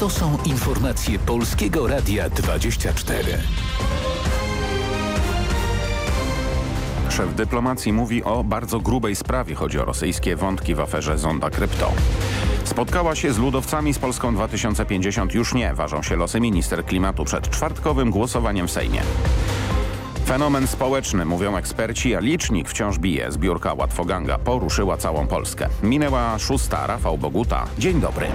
To są informacje Polskiego Radia 24. Szef dyplomacji mówi o bardzo grubej sprawie. Chodzi o rosyjskie wątki w aferze Zonda Krypto. Spotkała się z ludowcami z Polską 2050. Już nie. Ważą się losy minister klimatu przed czwartkowym głosowaniem w Sejmie. Fenomen społeczny, mówią eksperci, a licznik wciąż bije. Zbiórka Łatwoganga poruszyła całą Polskę. Minęła szósta. Rafał Boguta. Dzień dobry.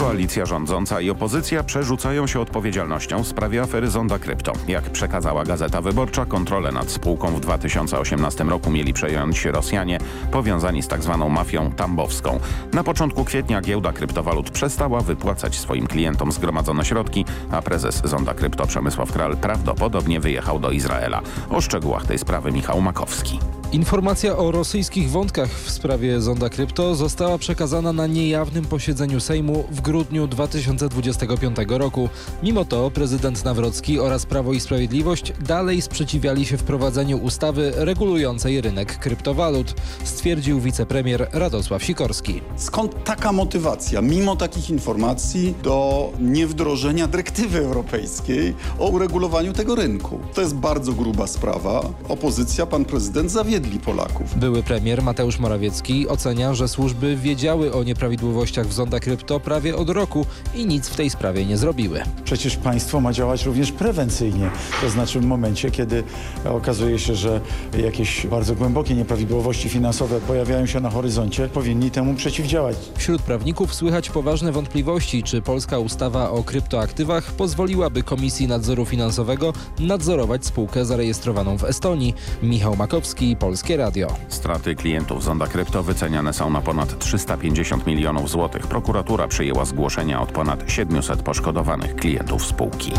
Koalicja rządząca i opozycja przerzucają się odpowiedzialnością w sprawie afery Zonda Krypto. Jak przekazała Gazeta Wyborcza, kontrolę nad spółką w 2018 roku mieli przejąć Rosjanie powiązani z tzw. Tak mafią tambowską. Na początku kwietnia giełda kryptowalut przestała wypłacać swoim klientom zgromadzone środki, a prezes Zonda Krypto Przemysław Kral prawdopodobnie wyjechał do Izraela. O szczegółach tej sprawy Michał Makowski. Informacja o rosyjskich wątkach w sprawie Zonda Krypto została przekazana na niejawnym posiedzeniu Sejmu w grudniu 2025 roku. Mimo to prezydent Nawrocki oraz Prawo i Sprawiedliwość dalej sprzeciwiali się wprowadzeniu ustawy regulującej rynek kryptowalut, stwierdził wicepremier Radosław Sikorski. Skąd taka motywacja, mimo takich informacji, do niewdrożenia dyrektywy europejskiej o uregulowaniu tego rynku? To jest bardzo gruba sprawa. Opozycja, pan prezydent zawiedli Polaków. Były premier Mateusz Morawiecki ocenia, że służby wiedziały o nieprawidłowościach w Zonda Krypto prawie od roku i nic w tej sprawie nie zrobiły. Przecież państwo ma działać również prewencyjnie. To znaczy w momencie, kiedy okazuje się, że jakieś bardzo głębokie nieprawidłowości finansowe pojawiają się na horyzoncie, powinni temu przeciwdziałać. Wśród prawników słychać poważne wątpliwości, czy polska ustawa o kryptoaktywach pozwoliłaby Komisji Nadzoru Finansowego nadzorować spółkę zarejestrowaną w Estonii. Michał Makowski, Polskie Radio. Straty klientów Zonda Krypto wyceniane są na ponad 350 milionów złotych. Prokuratura przyjęła zgłoszenia od ponad 700 poszkodowanych klientów spółki.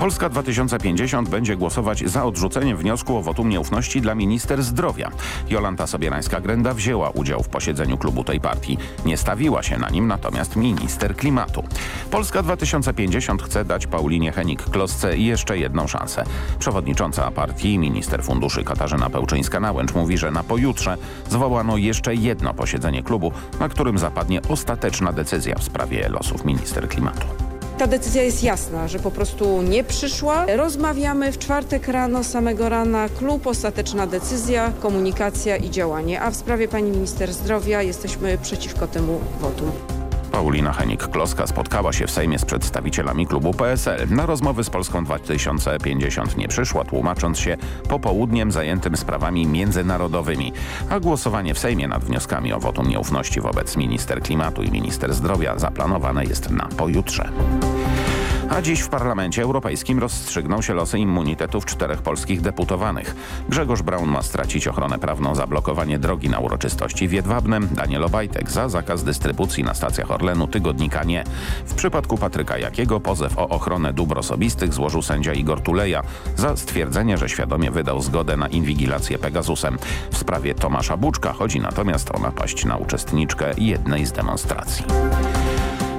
Polska 2050 będzie głosować za odrzuceniem wniosku o wotum nieufności dla minister zdrowia. Jolanta Sobierańska-Grenda wzięła udział w posiedzeniu klubu tej partii. Nie stawiła się na nim natomiast minister klimatu. Polska 2050 chce dać Paulinie Henik-Klosce jeszcze jedną szansę. Przewodnicząca partii, minister funduszy Katarzyna Pełczyńska-Nałęcz mówi, że na pojutrze zwołano jeszcze jedno posiedzenie klubu, na którym zapadnie ostateczna decyzja w sprawie losów minister klimatu. Ta decyzja jest jasna, że po prostu nie przyszła. Rozmawiamy w czwartek rano, samego rana, klub, ostateczna decyzja, komunikacja i działanie. A w sprawie pani minister zdrowia jesteśmy przeciwko temu wotum. Paulina Henik-Kloska spotkała się w Sejmie z przedstawicielami klubu PSL. Na rozmowy z Polską 2050 nie przyszła, tłumacząc się popołudniem zajętym sprawami międzynarodowymi. A głosowanie w Sejmie nad wnioskami o wotum nieufności wobec minister klimatu i minister zdrowia zaplanowane jest na pojutrze. A dziś w Parlamencie Europejskim rozstrzygną się losy immunitetów czterech polskich deputowanych. Grzegorz Braun ma stracić ochronę prawną za blokowanie drogi na uroczystości w Jedwabnem, Daniel Obajtek za zakaz dystrybucji na stacjach Orlenu tygodnika nie. W przypadku Patryka Jakiego pozew o ochronę dóbr osobistych złożył sędzia Igor Tuleja za stwierdzenie, że świadomie wydał zgodę na inwigilację Pegasusem. W sprawie Tomasza Buczka chodzi natomiast o napaść na uczestniczkę jednej z demonstracji.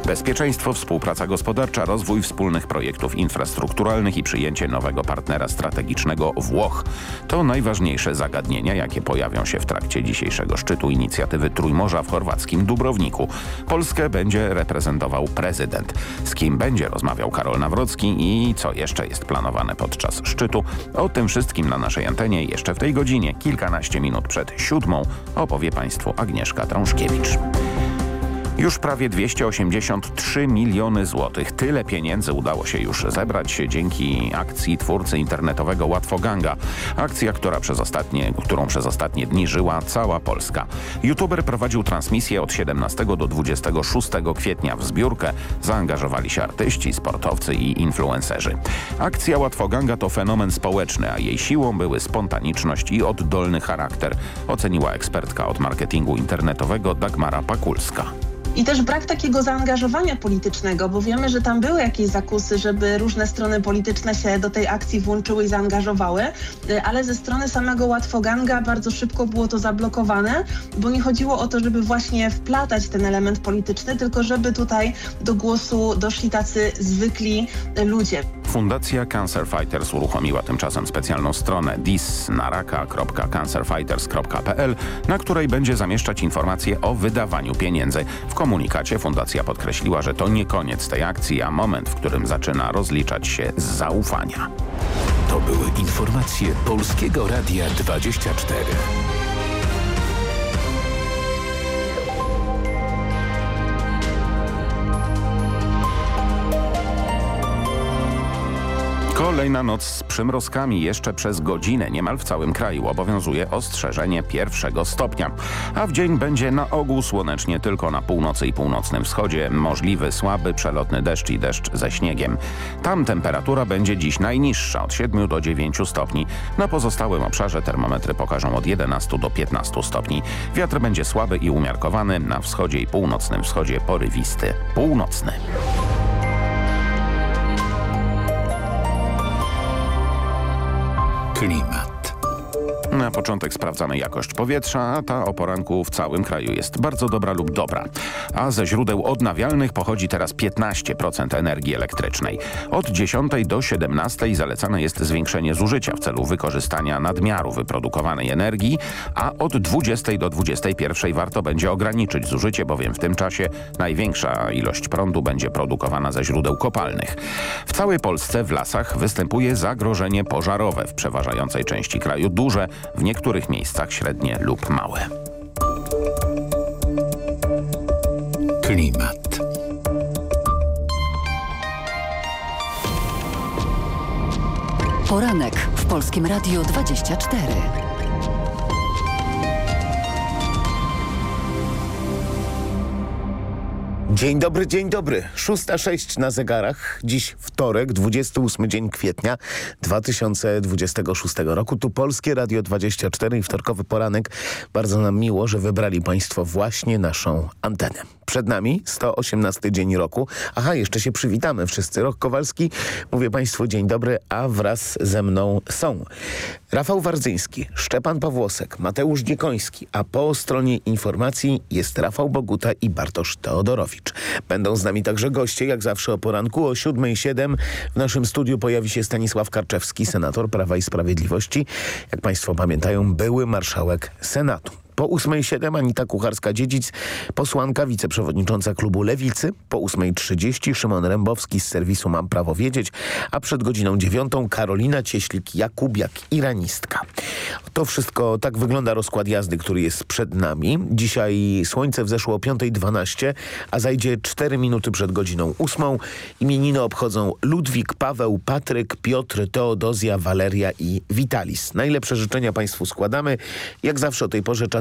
Bezpieczeństwo, współpraca gospodarcza, rozwój wspólnych projektów infrastrukturalnych i przyjęcie nowego partnera strategicznego Włoch. To najważniejsze zagadnienia, jakie pojawią się w trakcie dzisiejszego szczytu inicjatywy Trójmorza w chorwackim Dubrowniku. Polskę będzie reprezentował prezydent. Z kim będzie rozmawiał Karol Nawrocki i co jeszcze jest planowane podczas szczytu. O tym wszystkim na naszej antenie jeszcze w tej godzinie, kilkanaście minut przed siódmą, opowie Państwu Agnieszka Trążkiewicz. Już prawie 283 miliony złotych. Tyle pieniędzy udało się już zebrać dzięki akcji twórcy internetowego Łatwoganga. Akcja, która przez ostatnie, którą przez ostatnie dni żyła cała Polska. YouTuber prowadził transmisję od 17 do 26 kwietnia. W zbiórkę zaangażowali się artyści, sportowcy i influencerzy. Akcja Łatwoganga to fenomen społeczny, a jej siłą były spontaniczność i oddolny charakter, oceniła ekspertka od marketingu internetowego Dagmara Pakulska. I też brak takiego zaangażowania politycznego, bo wiemy, że tam były jakieś zakusy, żeby różne strony polityczne się do tej akcji włączyły i zaangażowały, y, ale ze strony samego Łatwoganga bardzo szybko było to zablokowane, bo nie chodziło o to, żeby właśnie wplatać ten element polityczny, tylko żeby tutaj do głosu doszli tacy zwykli ludzie. Fundacja Cancer Fighters uruchomiła tymczasem specjalną stronę disnaraka.cancerfighters.pl, na której będzie zamieszczać informacje o wydawaniu pieniędzy. W komunikacie fundacja podkreśliła, że to nie koniec tej akcji, a moment, w którym zaczyna rozliczać się z zaufania. To były informacje Polskiego Radia 24. Kolejna noc z przymrozkami jeszcze przez godzinę niemal w całym kraju obowiązuje ostrzeżenie pierwszego stopnia. A w dzień będzie na ogół słonecznie tylko na północy i północnym wschodzie. Możliwy słaby przelotny deszcz i deszcz ze śniegiem. Tam temperatura będzie dziś najniższa od 7 do 9 stopni. Na pozostałym obszarze termometry pokażą od 11 do 15 stopni. Wiatr będzie słaby i umiarkowany. Na wschodzie i północnym wschodzie porywisty. Północny. Klimat. Na początek sprawdzamy jakość powietrza, a ta o poranku w całym kraju jest bardzo dobra lub dobra. A ze źródeł odnawialnych pochodzi teraz 15% energii elektrycznej. Od 10 do 17 zalecane jest zwiększenie zużycia w celu wykorzystania nadmiaru wyprodukowanej energii, a od 20 do 21 warto będzie ograniczyć zużycie, bowiem w tym czasie największa ilość prądu będzie produkowana ze źródeł kopalnych. W całej Polsce w lasach występuje zagrożenie pożarowe, w przeważającej części kraju duże, w niektórych miejscach średnie lub małe. Klimat. Poranek w Polskim Radiu 24. Dzień dobry, dzień dobry. 6.06 na zegarach. Dziś wtorek, 28 dzień kwietnia 2026 roku. Tu Polskie Radio 24 i wtorkowy poranek. Bardzo nam miło, że wybrali Państwo właśnie naszą antenę. Przed nami 118 dzień roku. Aha, jeszcze się przywitamy wszyscy. Rok Kowalski, mówię Państwu dzień dobry, a wraz ze mną są Rafał Wardzyński, Szczepan Pawłosek, Mateusz Dziekoński, a po stronie informacji jest Rafał Boguta i Bartosz Teodorowicz. Będą z nami także goście, jak zawsze o poranku o 7.07 w naszym studiu pojawi się Stanisław Karczewski, senator Prawa i Sprawiedliwości. Jak Państwo pamiętają, były marszałek Senatu. Po 8.07 Anita Kucharska-Dziedzic, posłanka, wiceprzewodnicząca klubu Lewicy. Po 8.30 Szymon Rębowski z serwisu Mam Prawo Wiedzieć, a przed godziną 9 Karolina Cieślik-Jakubiak, iranistka. To wszystko, tak wygląda rozkład jazdy, który jest przed nami. Dzisiaj słońce wzeszło o 5.12, a zajdzie 4 minuty przed godziną 8. Imieniny obchodzą Ludwik, Paweł, Patryk, Piotr, Teodozja, Waleria i Witalis. Najlepsze życzenia Państwu składamy. Jak zawsze o tej porze czas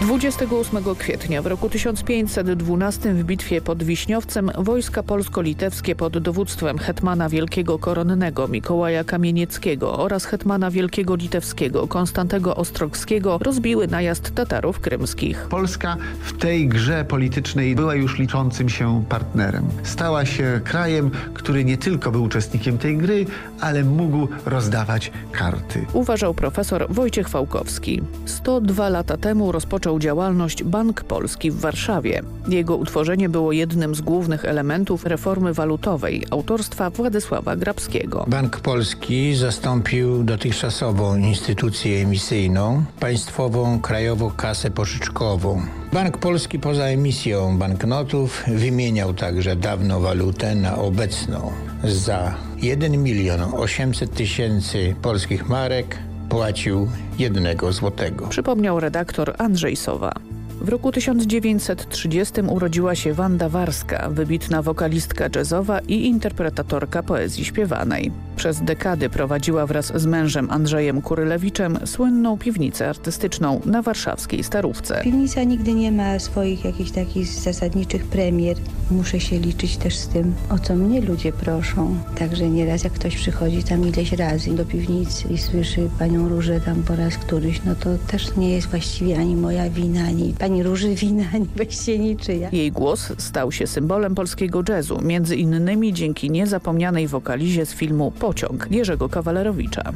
28 kwietnia w roku 1512 w bitwie pod Wiśniowcem wojska polsko-litewskie pod dowództwem hetmana wielkiego koronnego Mikołaja Kamienieckiego oraz hetmana wielkiego litewskiego Konstantego Ostrogskiego rozbiły najazd Tatarów krymskich. Polska w tej grze politycznej była już liczącym się partnerem. Stała się krajem, który nie tylko był uczestnikiem tej gry, ale mógł rozdawać karty. Uważał profesor Wojciech Fałkowski. 102 lata temu rozpoczął działalność Bank Polski w Warszawie. Jego utworzenie było jednym z głównych elementów reformy walutowej autorstwa Władysława Grabskiego. Bank Polski zastąpił dotychczasową instytucję emisyjną, państwową Krajową Kasę Pożyczkową. Bank Polski poza emisją banknotów wymieniał także dawną walutę na obecną. Za 1 milion 800 tysięcy polskich marek płacił jednego złotego. Przypomniał redaktor Andrzej Sowa. W roku 1930 urodziła się Wanda Warska, wybitna wokalistka jazzowa i interpretatorka poezji śpiewanej. Przez dekady prowadziła wraz z mężem Andrzejem Kurylewiczem słynną piwnicę artystyczną na warszawskiej Starówce. Piwnica nigdy nie ma swoich jakichś takich zasadniczych premier. Muszę się liczyć też z tym, o co mnie ludzie proszą. Także nieraz jak ktoś przychodzi tam ileś razy do piwnicy i słyszy panią Różę tam po raz któryś, no to też nie jest właściwie ani moja wina, ani pani Róży wina, ani właściwie niczyja. Jej głos stał się symbolem polskiego jazzu, między innymi dzięki niezapomnianej wokalizie z filmu Pociąg Jerzego Kawalerowicza.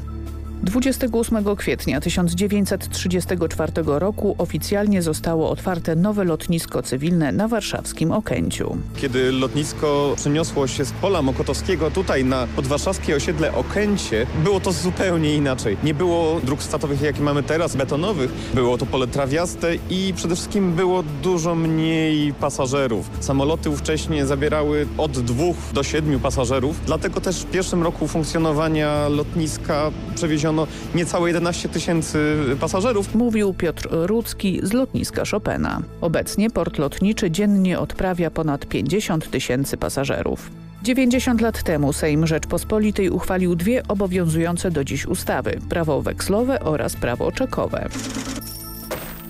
28 kwietnia 1934 roku oficjalnie zostało otwarte nowe lotnisko cywilne na warszawskim Okęciu. Kiedy lotnisko przeniosło się z pola Mokotowskiego tutaj na podwarszawskie osiedle Okęcie, było to zupełnie inaczej. Nie było dróg statowych, jakie mamy teraz, betonowych. Było to pole trawiaste i przede wszystkim było dużo mniej pasażerów. Samoloty ówcześnie zabierały od dwóch do siedmiu pasażerów, dlatego też w pierwszym roku funkcjonowania lotniska przewieziono niecałe 11 tysięcy pasażerów. Mówił Piotr Rudzki z lotniska Chopina. Obecnie port lotniczy dziennie odprawia ponad 50 tysięcy pasażerów. 90 lat temu Sejm Rzeczpospolitej uchwalił dwie obowiązujące do dziś ustawy. Prawo wekslowe oraz prawo czekowe.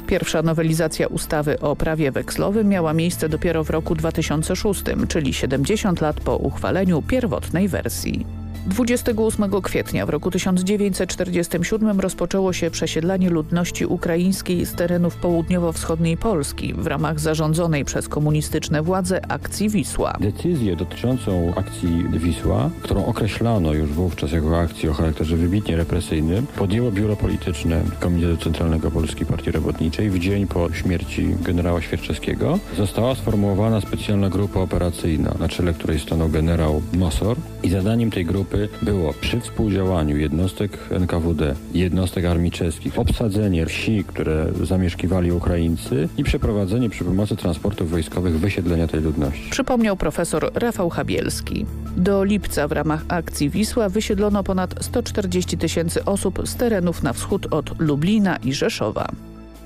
Pierwsza nowelizacja ustawy o prawie wekslowym miała miejsce dopiero w roku 2006, czyli 70 lat po uchwaleniu pierwotnej wersji. 28 kwietnia w roku 1947 rozpoczęło się przesiedlanie ludności ukraińskiej z terenów południowo-wschodniej Polski w ramach zarządzonej przez komunistyczne władze akcji Wisła. Decyzję dotyczącą akcji Wisła, którą określano już wówczas jako akcję o charakterze wybitnie represyjnym, podjęło Biuro Polityczne Komitetu Centralnego Polskiej Partii Robotniczej w dzień po śmierci generała Świerczewskiego. Została sformułowana specjalna grupa operacyjna, na czele której stanął generał Mosor i zadaniem tej grupy było przy współdziałaniu jednostek NKWD, jednostek armii czeskich, obsadzenie wsi, które zamieszkiwali Ukraińcy i przeprowadzenie przy pomocy transportów wojskowych wysiedlenia tej ludności. Przypomniał profesor Rafał Habielski. Do lipca w ramach akcji Wisła wysiedlono ponad 140 tysięcy osób z terenów na wschód od Lublina i Rzeszowa.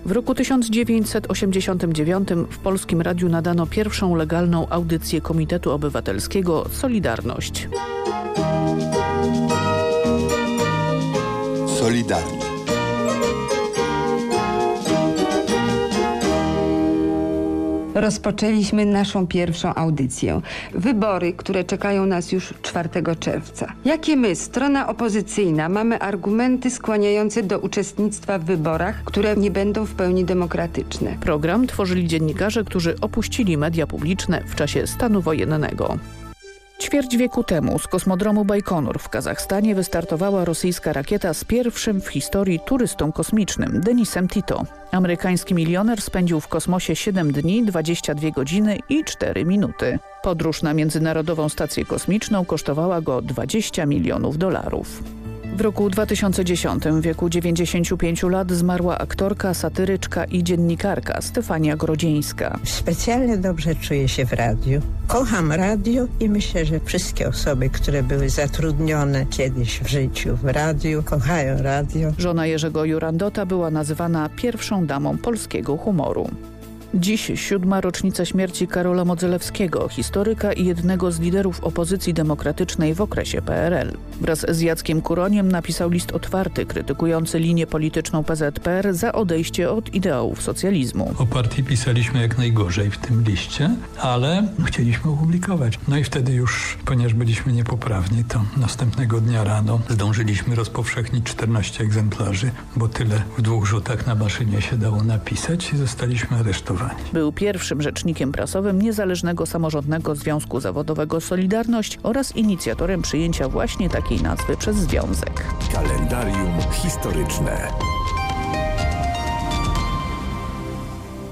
W roku 1989 w Polskim Radiu nadano pierwszą legalną audycję Komitetu Obywatelskiego Solidarność. Solidarni. Rozpoczęliśmy naszą pierwszą audycję. Wybory, które czekają nas już 4 czerwca. Jakie my, strona opozycyjna, mamy argumenty skłaniające do uczestnictwa w wyborach, które nie będą w pełni demokratyczne? Program tworzyli dziennikarze, którzy opuścili media publiczne w czasie stanu wojennego. Ćwierć wieku temu z kosmodromu Bajkonur w Kazachstanie wystartowała rosyjska rakieta z pierwszym w historii turystą kosmicznym, Denisem Tito. Amerykański milioner spędził w kosmosie 7 dni, 22 godziny i 4 minuty. Podróż na Międzynarodową Stację Kosmiczną kosztowała go 20 milionów dolarów. W roku 2010 w wieku 95 lat zmarła aktorka, satyryczka i dziennikarka Stefania Grodzieńska. Specjalnie dobrze czuję się w radiu. Kocham radio i myślę, że wszystkie osoby, które były zatrudnione kiedyś w życiu w radiu, kochają radio. Żona Jerzego Jurandota była nazywana pierwszą damą polskiego humoru. Dziś siódma rocznica śmierci Karola Modzelewskiego, historyka i jednego z liderów opozycji demokratycznej w okresie PRL. Wraz z Jackiem Kuroniem napisał list otwarty krytykujący linię polityczną PZPR za odejście od ideałów socjalizmu. O partii pisaliśmy jak najgorzej w tym liście, ale chcieliśmy opublikować. No i wtedy już, ponieważ byliśmy niepoprawni, to następnego dnia rano zdążyliśmy rozpowszechnić 14 egzemplarzy, bo tyle w dwóch rzutach na maszynie się dało napisać i zostaliśmy aresztowani. Był pierwszym rzecznikiem prasowym Niezależnego Samorządnego Związku Zawodowego Solidarność oraz inicjatorem przyjęcia właśnie takiej nazwy przez związek. Kalendarium historyczne.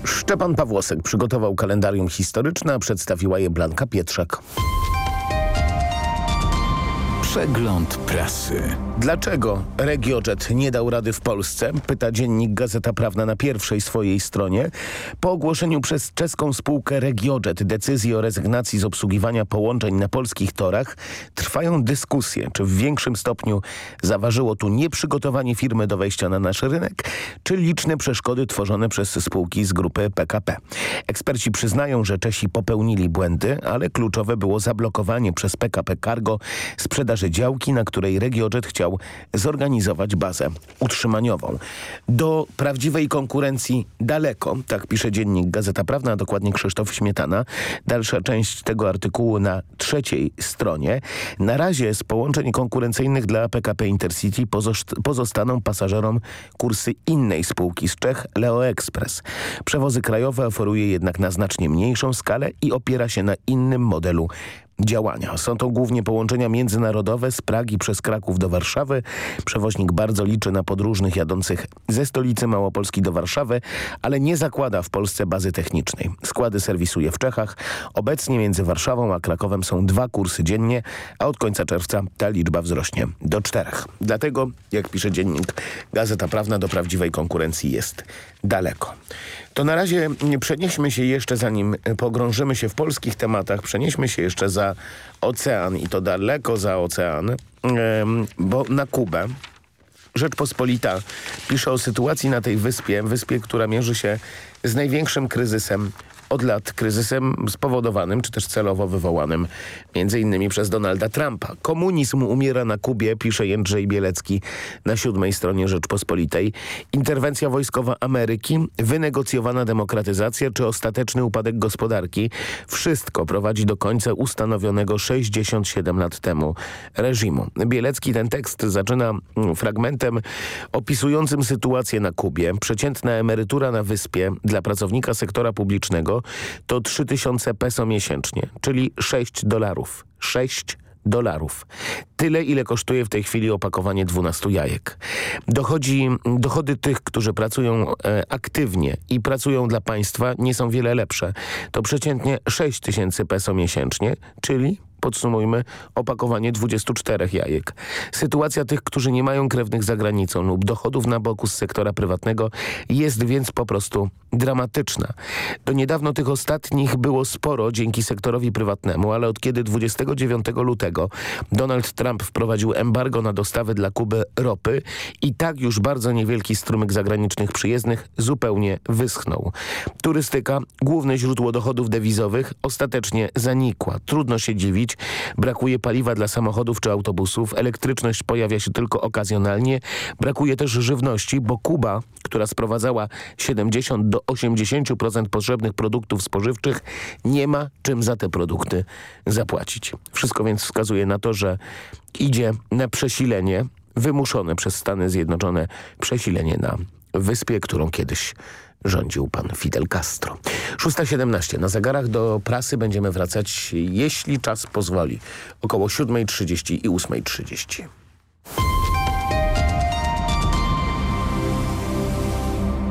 Szczepan Pawłosek przygotował kalendarium historyczne, a przedstawiła je Blanka Pietrzak. Przegląd prasy. Dlaczego Regiojet nie dał rady w Polsce? Pyta dziennik Gazeta Prawna na pierwszej swojej stronie. Po ogłoszeniu przez czeską spółkę Regiojet decyzji o rezygnacji z obsługiwania połączeń na polskich torach trwają dyskusje, czy w większym stopniu zaważyło tu nieprzygotowanie firmy do wejścia na nasz rynek, czy liczne przeszkody tworzone przez spółki z grupy PKP. Eksperci przyznają, że Czesi popełnili błędy, ale kluczowe było zablokowanie przez PKP Cargo sprzedaży działki, na której Regiojet chciał chciał zorganizować bazę utrzymaniową. Do prawdziwej konkurencji daleko, tak pisze dziennik Gazeta Prawna, a dokładnie Krzysztof Śmietana. Dalsza część tego artykułu na trzeciej stronie. Na razie z połączeń konkurencyjnych dla PKP Intercity pozostaną pasażerom kursy innej spółki z Czech, Leo Express. Przewozy krajowe oferuje jednak na znacznie mniejszą skalę i opiera się na innym modelu działania. Są to głównie połączenia międzynarodowe z Pragi przez Kraków do Warszawy. Przewoźnik bardzo liczy na podróżnych jadących ze stolicy Małopolski do Warszawy, ale nie zakłada w Polsce bazy technicznej. Składy serwisuje w Czechach. Obecnie między Warszawą a Krakowem są dwa kursy dziennie, a od końca czerwca ta liczba wzrośnie do czterech. Dlatego, jak pisze dziennik Gazeta Prawna, do prawdziwej konkurencji jest daleko. To na razie przenieśmy się jeszcze, zanim pogrążymy się w polskich tematach, przenieśmy się jeszcze za ocean i to daleko za ocean, bo na Kubę. Rzeczpospolita pisze o sytuacji na tej wyspie, wyspie, która mierzy się z największym kryzysem od lat kryzysem spowodowanym, czy też celowo wywołanym między innymi przez Donalda Trumpa. Komunizm umiera na Kubie, pisze Jędrzej Bielecki na siódmej stronie Rzeczpospolitej. Interwencja wojskowa Ameryki, wynegocjowana demokratyzacja czy ostateczny upadek gospodarki. Wszystko prowadzi do końca ustanowionego 67 lat temu reżimu. Bielecki ten tekst zaczyna mm, fragmentem opisującym sytuację na Kubie. Przeciętna emerytura na wyspie dla pracownika sektora publicznego to 3000 peso miesięcznie, czyli 6 dolarów. 6 dolarów. Tyle, ile kosztuje w tej chwili opakowanie 12 jajek. Dochodzi, dochody tych, którzy pracują e, aktywnie i pracują dla państwa nie są wiele lepsze. To przeciętnie 6 tysięcy peso miesięcznie, czyli podsumujmy, opakowanie 24 jajek. Sytuacja tych, którzy nie mają krewnych za granicą lub dochodów na boku z sektora prywatnego jest więc po prostu dramatyczna. Do niedawno tych ostatnich było sporo dzięki sektorowi prywatnemu, ale od kiedy 29 lutego Donald Trump wprowadził embargo na dostawy dla Kuby ropy i tak już bardzo niewielki strumyk zagranicznych przyjezdnych zupełnie wyschnął. Turystyka, główne źródło dochodów dewizowych, ostatecznie zanikła. Trudno się dziwić, brakuje paliwa dla samochodów czy autobusów, elektryczność pojawia się tylko okazjonalnie, brakuje też żywności, bo Kuba, która sprowadzała 70 do 80% potrzebnych produktów spożywczych, nie ma czym za te produkty zapłacić. Wszystko więc wskazuje na to, że idzie na przesilenie, wymuszone przez Stany Zjednoczone przesilenie na wyspie, którą kiedyś rządził pan Fidel Castro. 6.17. Na zegarach do prasy będziemy wracać, jeśli czas pozwoli, około 7.30 i 8.30.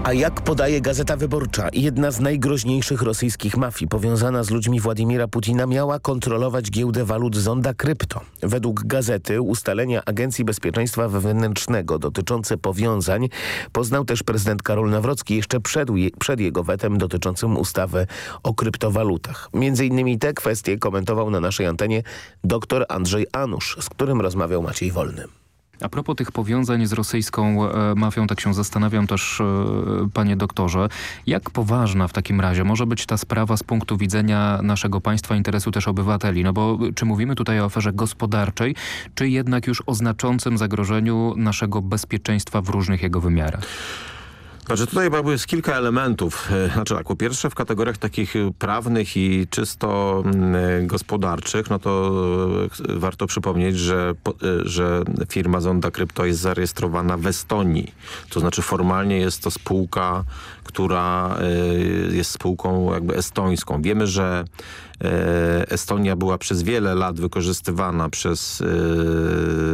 A jak podaje Gazeta Wyborcza, jedna z najgroźniejszych rosyjskich mafii powiązana z ludźmi Władimira Putina miała kontrolować giełdę walut Zonda Krypto. Według gazety ustalenia Agencji Bezpieczeństwa Wewnętrznego dotyczące powiązań poznał też prezydent Karol Nawrocki jeszcze przed, przed jego wetem dotyczącym ustawy o kryptowalutach. Między innymi te kwestie komentował na naszej antenie dr Andrzej Anusz, z którym rozmawiał Maciej Wolny. A propos tych powiązań z rosyjską e, mafią, tak się zastanawiam też, e, panie doktorze, jak poważna w takim razie może być ta sprawa z punktu widzenia naszego państwa, interesu też obywateli? No bo czy mówimy tutaj o aferze gospodarczej, czy jednak już o znaczącym zagrożeniu naszego bezpieczeństwa w różnych jego wymiarach? Znaczy tutaj jest kilka elementów. E, znaczy tak, po pierwsze w kategoriach takich prawnych i czysto mm, e, gospodarczych, no to e, warto przypomnieć, że, że firma Zonda Krypto jest zarejestrowana w Estonii. To znaczy formalnie jest to spółka, która jest spółką jakby estońską. Wiemy, że Estonia była przez wiele lat wykorzystywana przez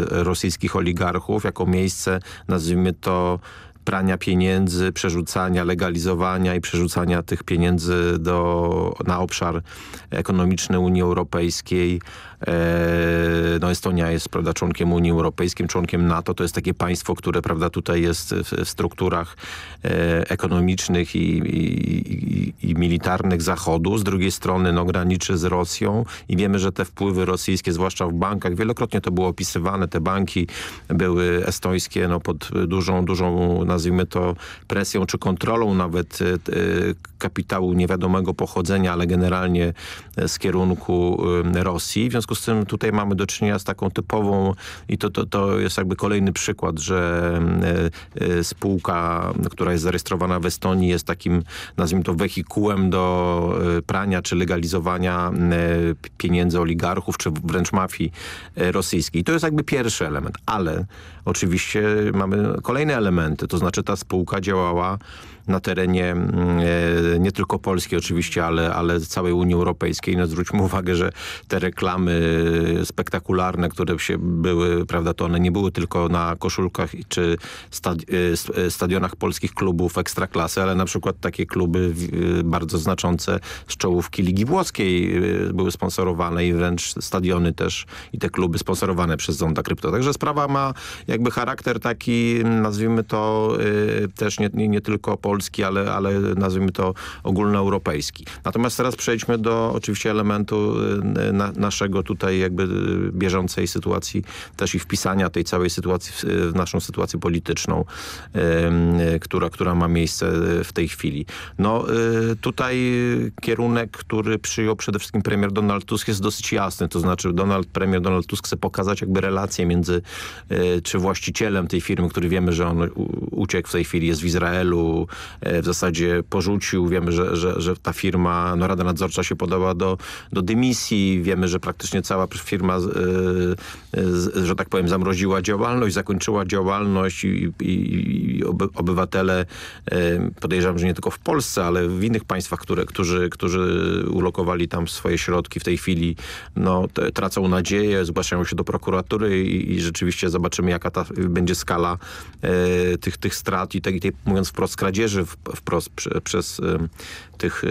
rosyjskich oligarchów jako miejsce, nazwijmy to prania pieniędzy, przerzucania, legalizowania i przerzucania tych pieniędzy do, na obszar ekonomiczny Unii Europejskiej. E, no Estonia jest prawda, członkiem Unii Europejskiej, członkiem NATO. To jest takie państwo, które prawda, tutaj jest w, w strukturach e, ekonomicznych i, i, i, militarnych Zachodu. Z drugiej strony no, graniczy z Rosją i wiemy, że te wpływy rosyjskie, zwłaszcza w bankach, wielokrotnie to było opisywane. Te banki były estońskie no, pod dużą, dużą, nazwijmy to, presją czy kontrolą nawet e, kapitału niewiadomego pochodzenia, ale generalnie z kierunku Rosji. W związku z tym tutaj mamy do czynienia z taką typową i to, to, to jest jakby kolejny przykład, że e, e, spółka, która jest zarejestrowana w Estonii jest takim, nazwijmy to, wehikułem do e, prania czy legalizowania pieniędzy oligarchów, czy wręcz mafii rosyjskiej. To jest jakby pierwszy element, ale oczywiście mamy kolejne elementy, to znaczy ta spółka działała na terenie mm, e, nie tylko Polski oczywiście, ale, ale całej Unii Europejskiej. No zwróćmy uwagę, że te reklamy spektakularne, które się były, prawda, to one nie były tylko na koszulkach czy e, e, stadionach polskich klubów ekstraklasy, ale na przykład takie kluby bardzo znaczące z czołówki Ligi Włoskiej były sponsorowane i wręcz stadiony też i te kluby sponsorowane przez Zonda Krypto. Także sprawa ma jakby charakter taki, nazwijmy to też nie, nie, nie tylko polski, polski, ale, ale nazwijmy to ogólnoeuropejski. Natomiast teraz przejdźmy do oczywiście elementu y, na, naszego tutaj jakby bieżącej sytuacji też i wpisania tej całej sytuacji w, w naszą sytuację polityczną, y, która, która ma miejsce w tej chwili. No y, tutaj kierunek, który przyjął przede wszystkim premier Donald Tusk jest dosyć jasny, to znaczy Donald, premier Donald Tusk chce pokazać jakby relacje między czy właścicielem tej firmy, który wiemy, że on uciekł w tej chwili, jest w Izraelu, w zasadzie porzucił. Wiemy, że, że, że ta firma, no Rada Nadzorcza się podała do, do dymisji. Wiemy, że praktycznie cała firma, e, e, że tak powiem, zamroziła działalność, zakończyła działalność i, i, i obywatele, podejrzewam, że nie tylko w Polsce, ale w innych państwach, które, którzy, którzy ulokowali tam swoje środki w tej chwili, no, te, tracą nadzieję, zgłaszają się do prokuratury i, i rzeczywiście zobaczymy, jaka ta będzie skala e, tych, tych strat i tej, tej, mówiąc wprost, kradzieży wprost przez tych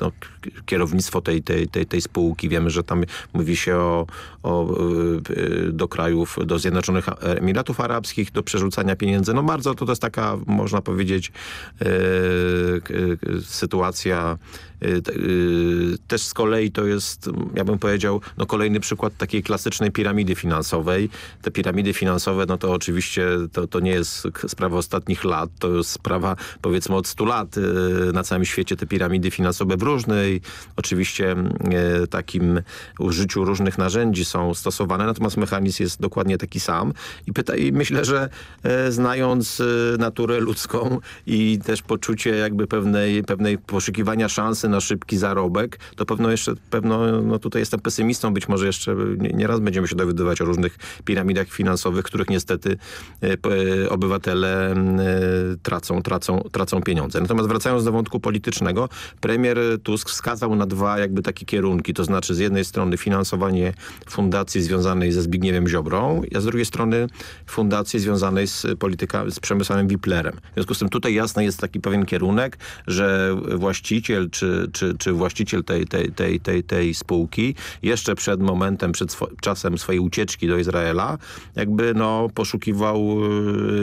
no, kierownictwo tej, tej, tej, tej spółki. Wiemy, że tam mówi się o, o, do krajów, do Zjednoczonych Emiratów Arabskich, do przerzucania pieniędzy. No bardzo to, to jest taka, można powiedzieć, e, sytuacja e, e, też z kolei to jest, ja bym powiedział, no kolejny przykład takiej klasycznej piramidy finansowej. Te piramidy finansowe, no to oczywiście to, to nie jest sprawa ostatnich lat, to jest sprawa powiedzmy od 100 lat na całym świecie te piramidy finansowe w różnej, oczywiście e, takim użyciu różnych narzędzi są stosowane, natomiast mechanizm jest dokładnie taki sam i, pyta, i myślę, że e, znając naturę ludzką i też poczucie jakby pewnej, pewnej poszukiwania szansy na szybki zarobek, to pewno jeszcze, pewno, no tutaj jestem pesymistą, być może jeszcze nieraz nie będziemy się dowiadywać o różnych piramidach finansowych, których niestety obywatele tracą, tracą, tracą pieniądze. Natomiast wracając do wątku politycznego, premier Tusk wskazał na dwa jakby takie kierunki, to znaczy z jednej strony finansowanie fundacji związanej ze Zbigniewem Ziobrą, a z drugiej strony fundacji związanej z polityka, z Przemysławem Wiplerem. W związku z tym tutaj jasny jest taki pewien kierunek, że właściciel czy, czy, czy właściciel tej, tej, tej, tej, tej spółki jeszcze przed momentem, przed swo czasem swojej ucieczki do Izraela jakby no poszukiwał,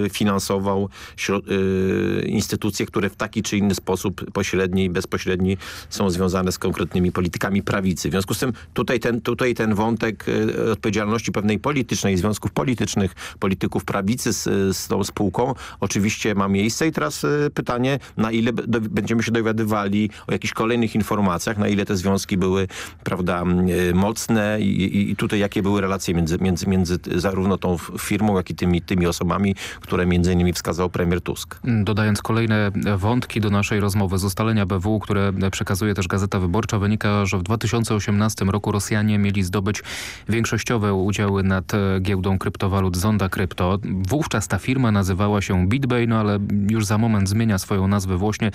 y, finansował y, instytucje, które w taki czy inny sposób pośredni i bezpośredni są związane z konkretnymi politykami prawicy. W związku z tym tutaj ten, tutaj ten wątek e, odpowiedzialności pewnej politycznej, związków politycznych, polityków prawicy z, z tą spółką oczywiście ma miejsce i teraz pytanie, na ile będziemy się dowiadywali o jakichś kolejnych informacjach, na ile te związki były prawda, e, mocne i, i tutaj jakie były relacje między, między, między zarówno tą firmą, jak i tymi, tymi osobami, które między innymi wskazał premier Tusk. Tusk. Dodając kolejne wątki do naszej rozmowy z ustalenia BW, które przekazuje też Gazeta Wyborcza, wynika, że w 2018 roku Rosjanie mieli zdobyć większościowe udziały nad giełdą kryptowalut Zonda Krypto. Wówczas ta firma nazywała się BitBay, no ale już za moment zmienia swoją nazwę właśnie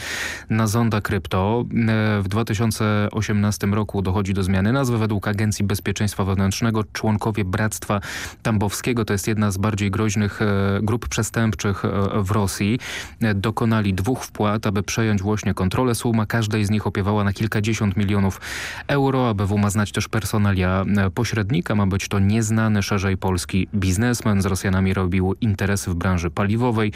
na Zonda Krypto. W 2018 roku dochodzi do zmiany nazwy. Według Agencji Bezpieczeństwa Wewnętrznego członkowie Bractwa Tambowskiego, to jest jedna z bardziej groźnych e, grup przestępczych e, w Rosji, e, dokonali dwóch wpłat, aby przejąć właśnie kontrolę. Suma każdej z nich opiewała na kilkadziesiąt milionów euro. ABW ma znać też personalia pośrednika. Ma być to nieznany szerzej polski biznesmen. Z Rosjanami robił interesy w branży paliwowej.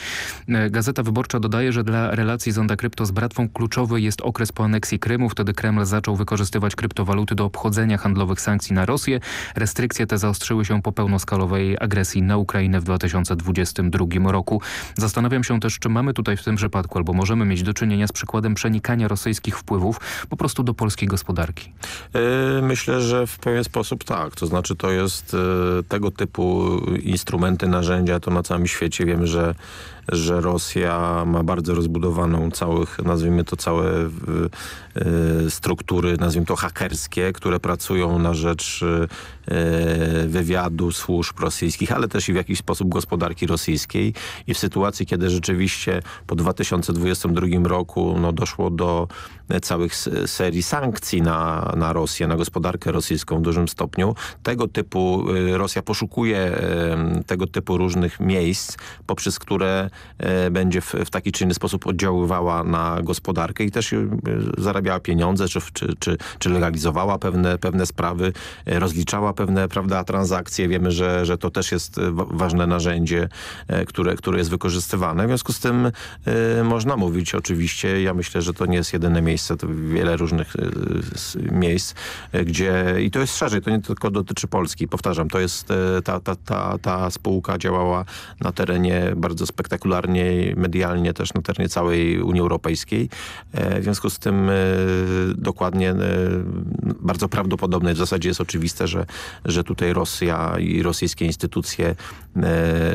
Gazeta Wyborcza dodaje, że dla relacji Zonda Krypto z Bratwą kluczowy jest okres po aneksji Krymu. Wtedy Kreml zaczął wykorzystywać kryptowaluty do obchodzenia handlowych sankcji na Rosję. Restrykcje te zaostrzyły się po pełnoskalowej agresji na Ukrainę w 2022 roku. Zastanawiam się też, czy mamy tutaj w tym przypadku, albo możemy mieć do czynienia z przykładem przenikania rosyjskich wpływów po prostu do polskiej gospodarki. E, myślę, że w pewien sposób tak. To znaczy to jest e, tego typu instrumenty, narzędzia, to na całym świecie wiemy, że że Rosja ma bardzo rozbudowaną całych, nazwijmy to całe y, struktury, nazwijmy to hakerskie, które pracują na rzecz y, wywiadu służb rosyjskich, ale też i w jakiś sposób gospodarki rosyjskiej. I w sytuacji, kiedy rzeczywiście po 2022 roku no, doszło do całych serii sankcji na, na Rosję, na gospodarkę rosyjską w dużym stopniu, tego typu Rosja poszukuje tego typu różnych miejsc, poprzez które E, będzie w, w, taki czy inny sposób oddziaływała na gospodarkę i też e, zarabiała pieniądze, czy, czy, czy, czy legalizowała pewne, pewne sprawy, e, rozliczała pewne prawda, transakcje. Wiemy, że, że to też jest ważne narzędzie, które, które jest wykorzystywane. W związku z tym można mówić oczywiście, ja myślę, że to nie jest jedyne miejsce, to wiele różnych miejsc, gdzie i to jest szerzej, to nie tylko dotyczy Polski. Powtarzam, to jest ta, ta, ta, ta spółka działała na terenie bardzo spektakularnym popularnie, medialnie też na terenie całej Unii Europejskiej. E, w związku z tym e, dokładnie e, bardzo prawdopodobne w zasadzie jest oczywiste, że, że tutaj Rosja i rosyjskie instytucje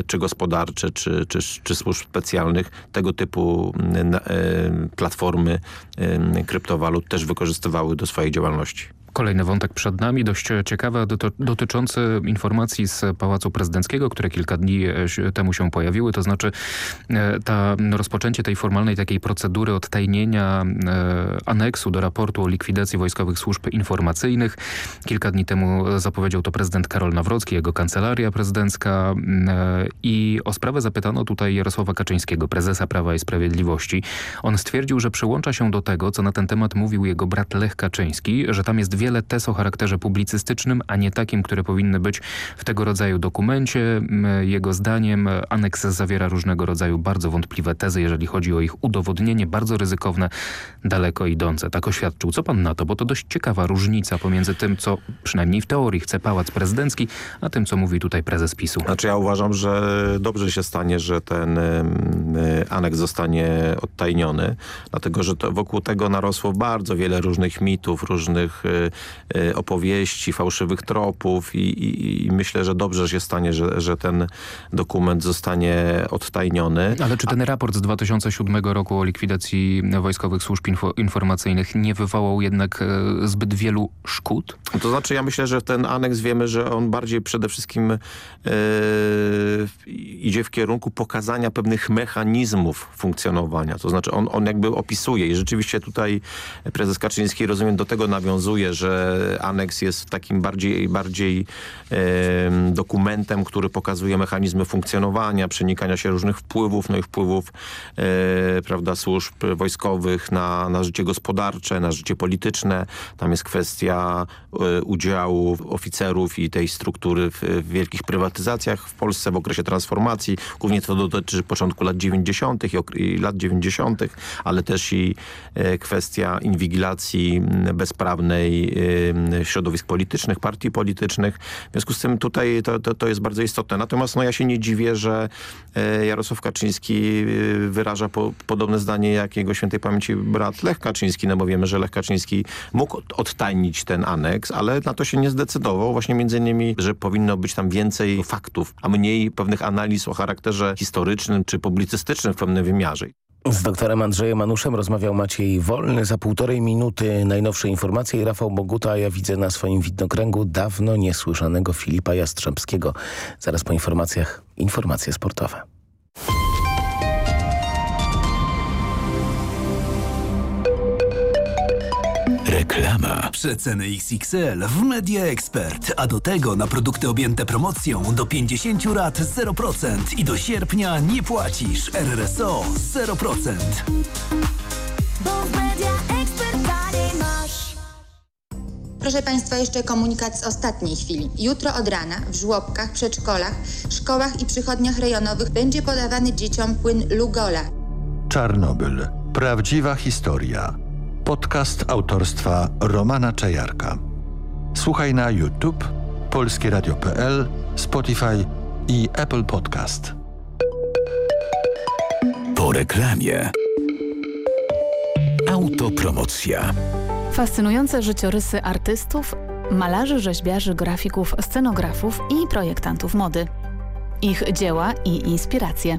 czy gospodarcze, czy, czy, czy służb specjalnych tego typu platformy kryptowalut też wykorzystywały do swojej działalności. Kolejny wątek przed nami, dość ciekawy, dotyczący informacji z Pałacu Prezydenckiego, które kilka dni e, temu się pojawiły, to znaczy e, ta rozpoczęcie tej formalnej takiej procedury odtajnienia e, aneksu do raportu o likwidacji wojskowych służb informacyjnych. Kilka dni temu zapowiedział to prezydent Karol Nawrocki, jego kancelaria prezydencka i o sprawę zapytano tutaj Jarosława Kaczyńskiego, prezesa Prawa i Sprawiedliwości. On stwierdził, że przyłącza się do tego, co na ten temat mówił jego brat Lech Kaczyński, że tam jest wiele wiele tez o charakterze publicystycznym, a nie takim, które powinny być w tego rodzaju dokumencie. Jego zdaniem aneks zawiera różnego rodzaju bardzo wątpliwe tezy, jeżeli chodzi o ich udowodnienie, bardzo ryzykowne, daleko idące. Tak oświadczył. Co pan na to? Bo to dość ciekawa różnica pomiędzy tym, co przynajmniej w teorii chce Pałac Prezydencki, a tym, co mówi tutaj prezes PiSu. Znaczy ja uważam, że dobrze się stanie, że ten aneks zostanie odtajniony, dlatego, że wokół tego narosło bardzo wiele różnych mitów, różnych Y, opowieści, fałszywych tropów i, i, i, myślę, że dobrze się stanie, że, że ten dokument zostanie odtajniony. Ale czy ten raport z 2007 roku o likwidacji wojskowych służb info, informacyjnych nie wywołał jednak e, zbyt wielu szkód? To znaczy ja myślę, że ten aneks wiemy, że on bardziej przede wszystkim e, idzie w kierunku pokazania pewnych mechanizmów funkcjonowania. To znaczy on, on jakby opisuje i rzeczywiście tutaj prezes Kaczyński rozumiem do tego nawiązuje, że że aneks jest takim bardziej, bardziej e, dokumentem, który pokazuje mechanizmy funkcjonowania, przenikania się różnych wpływów, no i wpływów e, prawda, służb wojskowych na, na życie gospodarcze, na życie polityczne. Tam jest kwestia e, udziału oficerów i tej struktury w, w, wielkich prywatyzacjach w Polsce w okresie transformacji. Głównie to dotyczy początku lat 90. i, i lat 90., ale też i e, kwestia inwigilacji bezprawnej y, środowisk politycznych, partii politycznych. W związku z tym tutaj to, to, to jest bardzo istotne. Natomiast no, ja się nie dziwię, że e, Jarosław Kaczyński y, wyraża po, podobne zdanie jak jego świętej pamięci brat Lech Kaczyński, no bo wiemy, że Lech Kaczyński mógł odtajnić ten aneks, ale na to się nie zdecydował. Właśnie między innymi, że powinno być tam więcej faktów, a mniej pewnych analiz o charakterze historycznym czy publicystycznym w pewnym wymiarze. Z doktorem Andrzejem Manuszem rozmawiał Maciej Wolny. Za półtorej minuty najnowsze informacje i Rafał Boguta, a ja widzę na swoim widnokręgu dawno niesłyszanego Filipa Jastrzębskiego. Zaraz po informacjach informacje sportowe. Reklama. Przeceny XXL w Media Expert, a do tego na produkty objęte promocją do 50 lat 0% i do sierpnia nie płacisz RRSO 0%. Bo w Media Expert taniej masz. Proszę Państwa, jeszcze komunikat z ostatniej chwili. Jutro od rana w żłobkach, przedszkolach, szkołach i przychodniach rejonowych będzie podawany dzieciom płyn Lugola. Czarnobyl. Prawdziwa historia. Podcast autorstwa Romana Czajarka. Słuchaj na YouTube, polskieradio.pl, Spotify i Apple Podcast. Po reklamie. Autopromocja. Fascynujące życiorysy artystów, malarzy, rzeźbiarzy, grafików, scenografów i projektantów mody. Ich dzieła i inspiracje.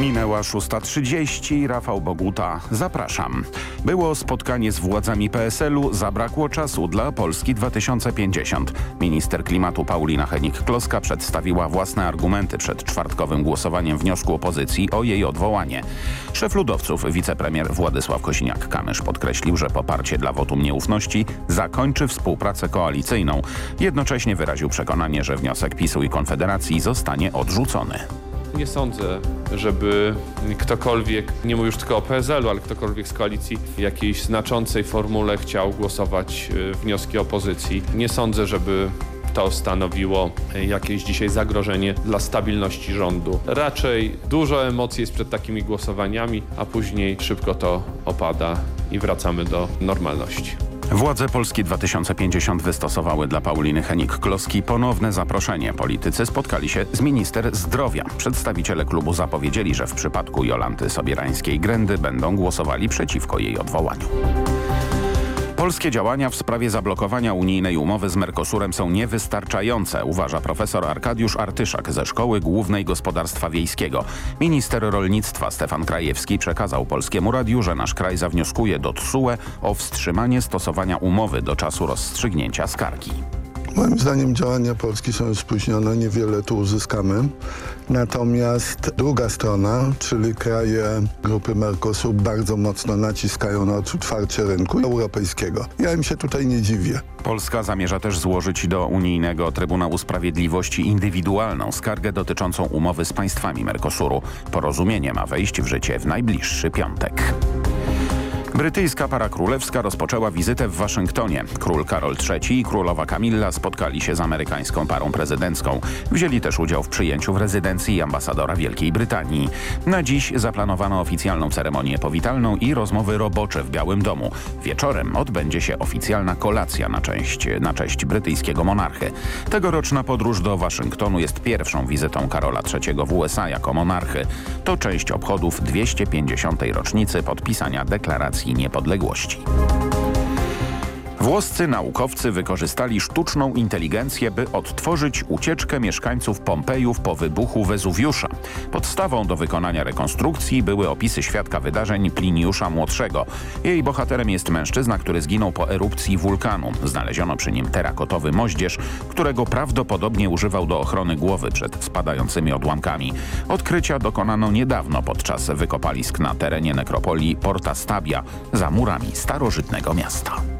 Minęła 6.30, Rafał Boguta, zapraszam. Było spotkanie z władzami PSL-u, zabrakło czasu dla Polski 2050. Minister klimatu Paulina Henik-Kloska przedstawiła własne argumenty przed czwartkowym głosowaniem wniosku opozycji o jej odwołanie. Szef ludowców, wicepremier Władysław Kosiniak-Kamysz podkreślił, że poparcie dla wotum nieufności zakończy współpracę koalicyjną. Jednocześnie wyraził przekonanie, że wniosek PiSu i Konfederacji zostanie odrzucony. Nie sądzę, żeby ktokolwiek, nie mówię już tylko o PSL-u, ale ktokolwiek z koalicji w jakiejś znaczącej formule chciał głosować y, wnioski opozycji. Nie sądzę, żeby to stanowiło jakieś dzisiaj zagrożenie dla stabilności rządu. Raczej dużo emocji jest przed takimi głosowaniami, a później szybko to opada i wracamy do normalności. Władze Polski 2050 wystosowały dla Pauliny Henik-Kloski ponowne zaproszenie. Politycy spotkali się z minister zdrowia. Przedstawiciele klubu zapowiedzieli, że w przypadku Jolanty Sobierańskiej-Grędy będą głosowali przeciwko jej odwołaniu. Polskie działania w sprawie zablokowania unijnej umowy z Mercosurem są niewystarczające, uważa profesor Arkadiusz Artyszak ze Szkoły Głównej Gospodarstwa Wiejskiego. Minister rolnictwa Stefan Krajewski przekazał Polskiemu Radiu, że nasz kraj zawnioskuje do TSUE o wstrzymanie stosowania umowy do czasu rozstrzygnięcia skargi. Moim zdaniem działania Polski są spóźnione, niewiele tu uzyskamy. Natomiast druga strona, czyli kraje grupy Mercosur bardzo mocno naciskają na otwarcie rynku europejskiego. Ja im się tutaj nie dziwię. Polska zamierza też złożyć do Unijnego Trybunału Sprawiedliwości indywidualną skargę dotyczącą umowy z państwami Mercosuru. Porozumienie ma wejść w życie w najbliższy piątek. Brytyjska para królewska rozpoczęła wizytę w Waszyngtonie. Król Karol III i królowa Kamilla spotkali się z amerykańską parą prezydencką. Wzięli też udział w przyjęciu w rezydencji ambasadora Wielkiej Brytanii. Na dziś zaplanowano oficjalną ceremonię powitalną i rozmowy robocze w Białym Domu. Wieczorem odbędzie się oficjalna kolacja na cześć, na cześć brytyjskiego monarchy. Tegoroczna podróż do Waszyngtonu jest pierwszą wizytą Karola III w USA jako monarchy. To część obchodów 250. rocznicy podpisania deklaracji niepodległości. Włoscy naukowcy wykorzystali sztuczną inteligencję, by odtworzyć ucieczkę mieszkańców Pompejów po wybuchu Wezuwiusza. Podstawą do wykonania rekonstrukcji były opisy świadka wydarzeń Pliniusza Młodszego. Jej bohaterem jest mężczyzna, który zginął po erupcji wulkanu. Znaleziono przy nim terakotowy moździerz, którego prawdopodobnie używał do ochrony głowy przed spadającymi odłamkami. Odkrycia dokonano niedawno podczas wykopalisk na terenie nekropolii Porta Stabia za murami starożytnego miasta.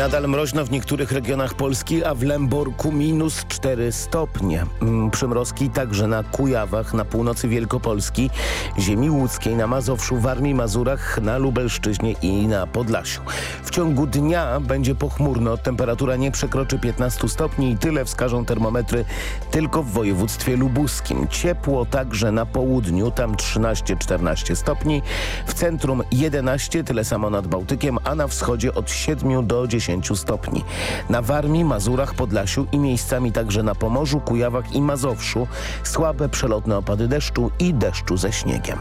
Nadal mroźno w niektórych regionach Polski, a w Lęborku minus 4 stopnie. Mm, Przymrozki także na Kujawach, na północy Wielkopolski, ziemi łódzkiej, na Mazowszu, Warmii, Mazurach, na Lubelszczyźnie i na Podlasiu. W ciągu dnia będzie pochmurno, temperatura nie przekroczy 15 stopni i tyle wskażą termometry tylko w województwie lubuskim. Ciepło także na południu, tam 13-14 stopni, w centrum 11, tyle samo nad Bałtykiem, a na wschodzie od 7 do 10 stopni. Na Warmii, Mazurach, Podlasiu i miejscami także na Pomorzu, Kujawach i Mazowszu słabe przelotne opady deszczu i deszczu ze śniegiem.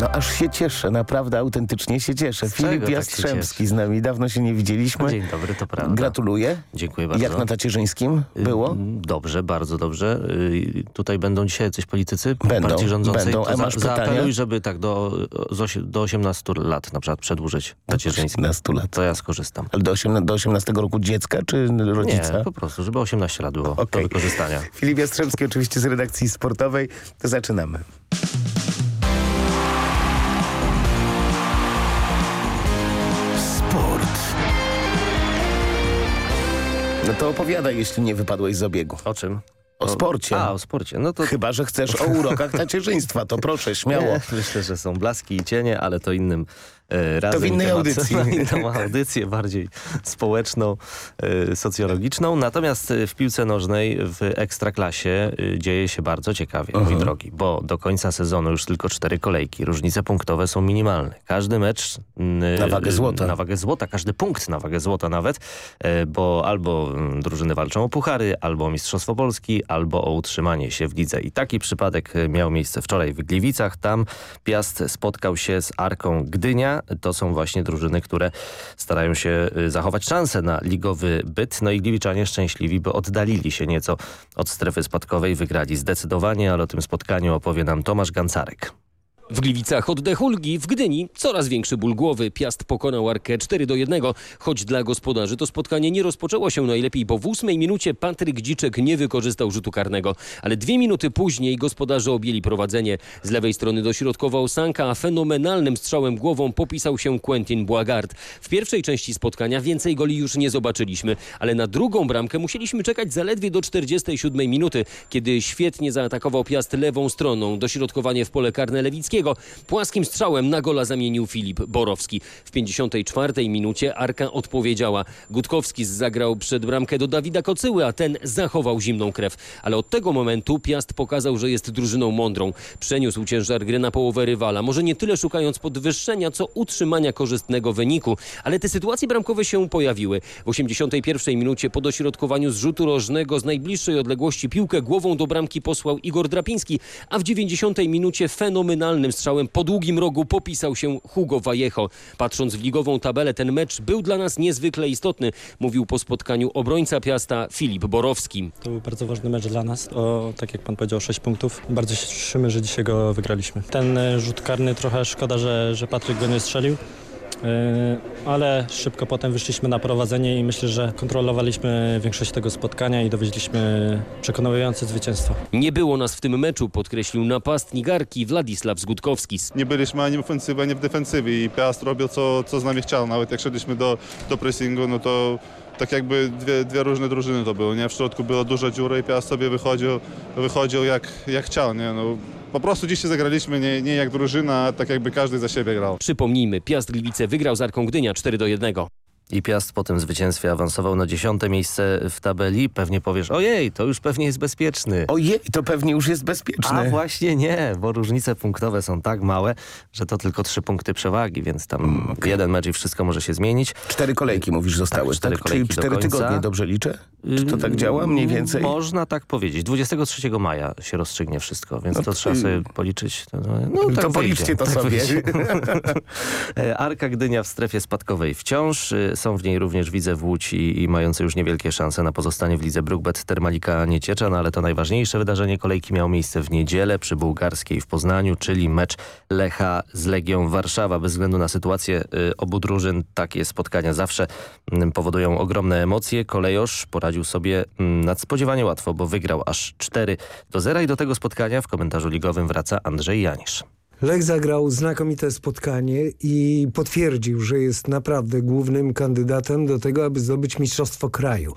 No aż się cieszę, naprawdę autentycznie się cieszę. Z Filip tak Jastrzębski z nami, dawno się nie widzieliśmy. Dzień dobry, to prawda. Gratuluję. Dziękuję bardzo. Jak na tacierzyńskim było? Dobrze, bardzo dobrze. Y, Tutaj będą dzisiaj jacyś politycy Będą, partii rządzącej. będą. To A masz pytania? Zaapeluj, żeby tak do, do 18 lat na przykład przedłużyć tacierzyński. 18 lat. To ja skorzystam. Ale do, 18, do 18 roku dziecka czy rodzica? Nie, po prostu, żeby 18 lat było do Okej. wykorzystania. Filip Jastrzębski oczywiście z redakcji sportowej. To zaczynamy. No to opowiadaj, jeśli nie wypadłeś z obiegu. O czym? O sporcie. A, o sporcie. No to... Chyba, że chcesz o urokach tacierzyństwa, to proszę, śmiało. Nie, myślę, że są blaski i cienie, ale to innym e, razem. w innej audycji. Inną audycję, bardziej społeczną, e, socjologiczną. Natomiast e, w piłce nożnej w Ekstraklasie dzieje się bardzo ciekawie, mój drogi, bo do końca sezonu już tylko cztery kolejki. Różnice punktowe są minimalne. Każdy mecz... Na wagę złota. Na wagę złota, każdy punkt na wagę złota nawet, bo albo drużyny walczą o puchary, albo o Mistrzostwo Polski, albo o utrzymanie się w lidze. I taki przypadek miał miejsce wczoraj w Gliwicach. Tam Piast spotkał się z Arką Gdynia. To są właśnie drużyny, które starają się e, zachować szansę na ligowy byt. No i Gliwiczanie szczęśliwi, bo oddalili się nieco od strefy spadkowej. Wygrali zdecydowanie, ale o tym spotkaniu opowie nam Tomasz Gancarek. W Gliwicach oddech ulgi, w Gdyni coraz większy ból głowy. Piast pokonał Arkę 4 do 1, choć dla gospodarzy to spotkanie nie rozpoczęło się najlepiej, bo w ósmej minucie Patryk Dziczek nie wykorzystał rzutu karnego. Ale dwie minuty później gospodarze objęli prowadzenie. Z lewej strony dośrodkował Sanka, a fenomenalnym strzałem głową popisał się Quentin Błagard. W pierwszej części spotkania więcej goli już nie zobaczyliśmy, ale na drugą bramkę musieliśmy czekać zaledwie do 47 minuty, kiedy świetnie zaatakował Piast lewą stroną. Dośrodkowanie w pole karne Lewickiego. Płaskim strzałem na gola zamienił Filip Borowski. W 54 minucie Arka odpowiedziała. Gutkowski zagrał przed bramkę do Dawida Kocyły, a ten zachował zimną krew. Ale od tego momentu Piast pokazał, że jest drużyną mądrą. Przeniósł ciężar gry na połowę rywala. Może nie tyle szukając podwyższenia, co utrzymania korzystnego wyniku. Ale te sytuacje bramkowe się pojawiły. W 81 minucie po dośrodkowaniu z rzutu rożnego z najbliższej odległości piłkę głową do bramki posłał Igor Drapiński, a w 90 minucie fenomenalnym strzałem po długim rogu popisał się Hugo Vallejo. Patrząc w ligową tabelę, ten mecz był dla nas niezwykle istotny, mówił po spotkaniu obrońca Piasta Filip Borowski. To był bardzo ważny mecz dla nas, o, tak jak pan powiedział, 6 punktów. Bardzo się cieszymy, że dzisiaj go wygraliśmy. Ten e, rzut karny trochę szkoda, że, że Patryk go nie strzelił. E, Ale szybko potem wyszliśmy na prowadzenie i myślę, że kontrolowaliśmy większość tego spotkania i dowieźliśmy przekonujące zwycięstwo. Nie było nas w tym meczu, podkreślił napastnik Arki Władysław Zgutkowskis. Nie byliśmy ani w ofensywie, ani w defensywie i Piast robił co, co z nami chciał. Nawet jak szedliśmy do, do pressingu, no to tak jakby dwie, dwie różne drużyny to były, nie? W środku była duża dziura i Piast sobie wychodził, wychodził jak, jak chciał, nie? No, po prostu dzisiaj zagraliśmy nie, nie jak drużyna, a tak jakby każdy za siebie grał. Przypomnijmy, Piast Gliwice wygrał z Arką Gdynia 4 do 1. I Piast po tym zwycięstwie awansował na dziesiąte miejsce w tabeli. Pewnie powiesz, ojej, to już pewnie jest bezpieczny. Ojej, to pewnie już jest bezpieczny. A właśnie nie, bo różnice punktowe są tak małe, że to tylko trzy punkty przewagi, więc tam Mm, jeden mecz i wszystko może się zmienić. Cztery kolejki mówisz zostały, tak? Cztery tak? kolejki Czyli cztery tygodnie, dobrze liczę? Czy to tak działa mniej więcej? Można tak powiedzieć. 23 maja się rozstrzygnie wszystko, więc No to to- trzeba sobie policzyć. To, no, To tak wyjdzie, policzcie to tak sobie. E, Arka Gdynia w strefie spadkowej wciąż. Y, Są w niej również Widzew Łódź i, i mające już niewielkie szanse na pozostanie w lidze Brukbet Termalika Nieciecza, no ale to najważniejsze wydarzenie kolejki miało miejsce w niedzielę przy Bułgarskiej w Poznaniu, czyli mecz Lecha z Legią Warszawa. Bez względu na sytuację y, obu drużyn takie spotkania zawsze mm, powodują ogromne emocje. Kolejosz poradził sobie mm, nadspodziewanie łatwo, bo wygrał aż 4 do 0 i do tego spotkania w komentarzu ligowym wraca Andrzej Janisz. Lech zagrał znakomite spotkanie i potwierdził, że jest naprawdę głównym kandydatem do tego, aby zdobyć Mistrzostwo Kraju.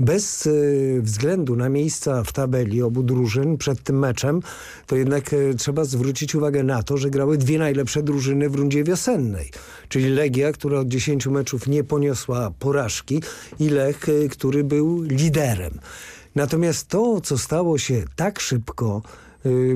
Bez y, względu na miejsca w tabeli obu drużyn przed tym meczem, to jednak y, trzeba zwrócić uwagę na to, że grały dwie najlepsze drużyny w rundzie wiosennej. Czyli Legia, która od 10 meczów nie poniosła porażki i Lech, y, który był liderem. Natomiast to, co stało się tak szybko,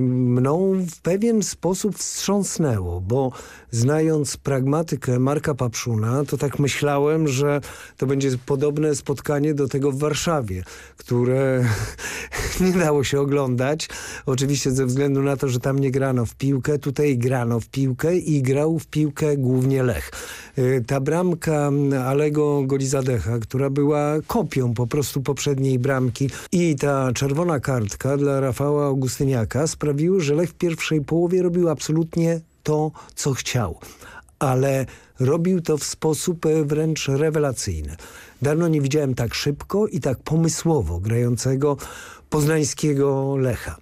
mną w pewien sposób wstrząsnęło, bo znając pragmatykę Marka Papszuna, to tak myślałem, że to będzie podobne spotkanie do tego w Warszawie, które nie dało się oglądać. Oczywiście ze względu na to, że tam nie grano w piłkę, tutaj grano w piłkę i grał w piłkę głównie Lech. Y, ta bramka Alego Golizadecha, która była kopią po prostu poprzedniej bramki i ta czerwona kartka dla Rafała Augustyniaka sprawiły, że Lech w pierwszej połowie robił absolutnie to, co chciał. Ale robił to w sposób e, wręcz rewelacyjny. Dawno nie widziałem tak szybko i tak pomysłowo grającego poznańskiego Lecha.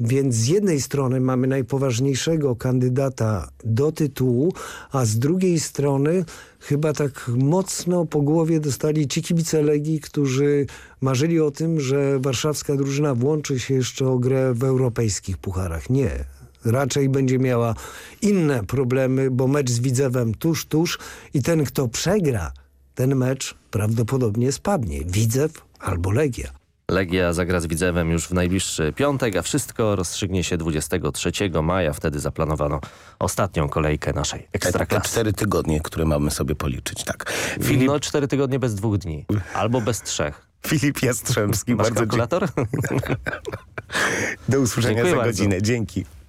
Więc z jednej strony mamy najpoważniejszego kandydata do tytułu, a z drugiej strony chyba tak mocno po głowie dostali ci kibice Legii, którzy marzyli o tym, że warszawska drużyna włączy się jeszcze o grę w europejskich pucharach. Nie, raczej będzie miała inne problemy, bo mecz z Widzewem tuż, tuż i ten, kto przegra ten mecz prawdopodobnie spadnie. Widzew albo Legia. Legia zagra z Widzewem już w najbliższy piątek, a wszystko rozstrzygnie się 23 maja. Wtedy zaplanowano ostatnią kolejkę naszej ekstraklasy. Te cztery tygodnie, które mamy sobie policzyć, tak. Filip... No cztery tygodnie bez dwóch dni. Albo bez trzech. Filip Jastrzębski. Masz bardzo kalkulator? Do usłyszenia Dziękuję za godzinę. Bardzo. Dzięki.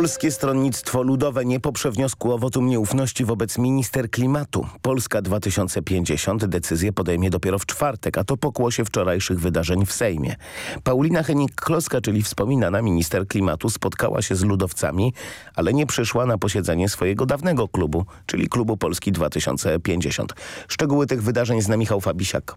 Polskie Stronnictwo Ludowe nie poprze wniosku o wotum nieufności wobec minister klimatu. Polska 2050 decyzję podejmie dopiero w czwartek, a to pokłosie wczorajszych wydarzeń w Sejmie. Paulina Henik-Kloska, czyli wspominana minister klimatu, spotkała się z ludowcami, ale nie przyszła na posiedzenie swojego dawnego klubu, czyli klubu Polski 2050. Szczegóły tych wydarzeń zna Michał Fabisiak.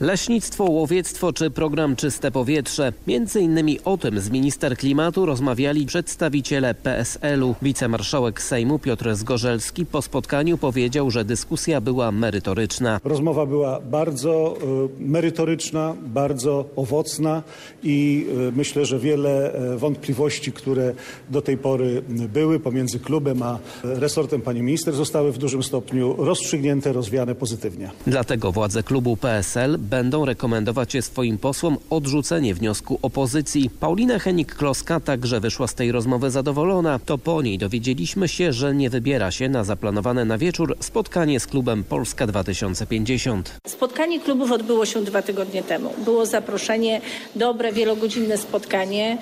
Leśnictwo, łowiectwo czy program Czyste Powietrze. Między innymi o tym z minister klimatu rozmawiali przedstawiciele PSL-u. Wicemarszałek Sejmu Piotr Zgorzelski po spotkaniu powiedział, że dyskusja była merytoryczna. Rozmowa była bardzo y, merytoryczna, bardzo owocna i y, myślę, że wiele y, wątpliwości, które do tej pory były pomiędzy klubem a resortem pani minister zostały w dużym stopniu rozstrzygnięte, rozwiane pozytywnie. Dlatego władze klubu PSL będą rekomendować swoim posłom odrzucenie wniosku opozycji. Paulina Henik-Kloska także wyszła z tej rozmowy zadowolona. To po niej dowiedzieliśmy się, że nie wybiera się na zaplanowane na wieczór spotkanie z klubem Polska 2050. Spotkanie klubów odbyło się dwa tygodnie temu. Było zaproszenie, dobre, wielogodzinne spotkanie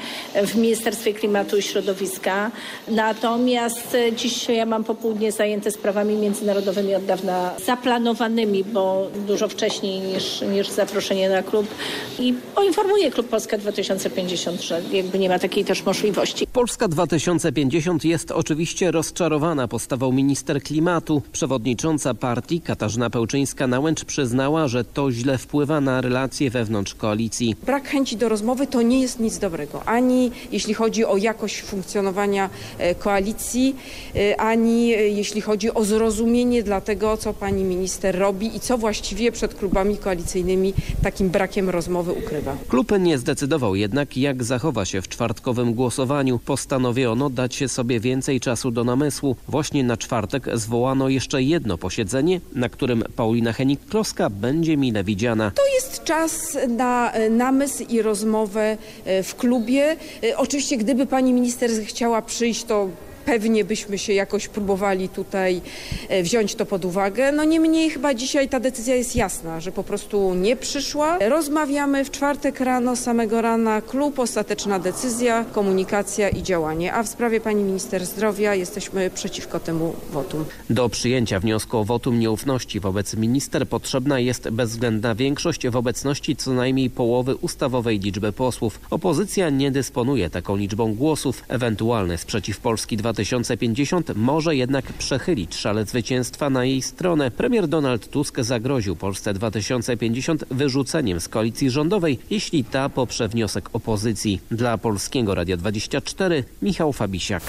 w Ministerstwie Klimatu i Środowiska. Natomiast dziś ja mam popołudnie zajęte sprawami międzynarodowymi od dawna zaplanowanymi, bo dużo wcześniej niż, niż zaproszenie na klub i poinformuję Klub Polska 2050, że jakby nie ma takiej też możliwości. Polska 2050 jest oczywiście rozczarowana postawą minister klimatu. Przewodnicząca partii Katarzyna Pełczyńska-Nałęcz przyznała, że to źle wpływa na relacje wewnątrz koalicji. Brak chęci do rozmowy to nie jest nic dobrego. Ani jeśli chodzi o jakość funkcjonowania e, koalicji, e, ani e, jeśli chodzi o zrozumienie dla tego, co pani minister robi i co właściwie przed klubami koalicyjnymi takim brakiem rozmowy ukrywa. Klub nie zdecydował jednak, jak zachowa się w czwartkowym głosowaniu. Postanowiono dać sobie więcej czasu do namysłu. Właśnie na czwartek zwołano jeszcze jedno posiedzenie, na którym Paulina Henik-Kloska będzie mile widziana. To jest czas na e, namysł i rozmowę e, w klubie. E, oczywiście, gdyby pani minister chciała przyjść, to pewnie byśmy się jakoś próbowali tutaj e, wziąć to pod uwagę. No niemniej chyba dzisiaj ta decyzja jest jasna, że po prostu nie przyszła. Rozmawiamy w czwartek rano, samego rana, klub, ostateczna decyzja, komunikacja i działanie. A w sprawie pani minister zdrowia jesteśmy przeciwko temu wotum. Do przyjęcia wniosku o wotum nieufności wobec minister potrzebna jest bezwzględna większość w obecności co najmniej połowy ustawowej liczby posłów. Opozycja nie dysponuje taką liczbą głosów. Ewentualny sprzeciw Polski 2 2050 może jednak przechylić szale zwycięstwa na jej stronę. Premier Donald Tusk zagroził Polsce 2050 wyrzuceniem z koalicji rządowej, jeśli ta poprze wniosek opozycji. Dla Polskiego Radia 24 Michał Fabisiak.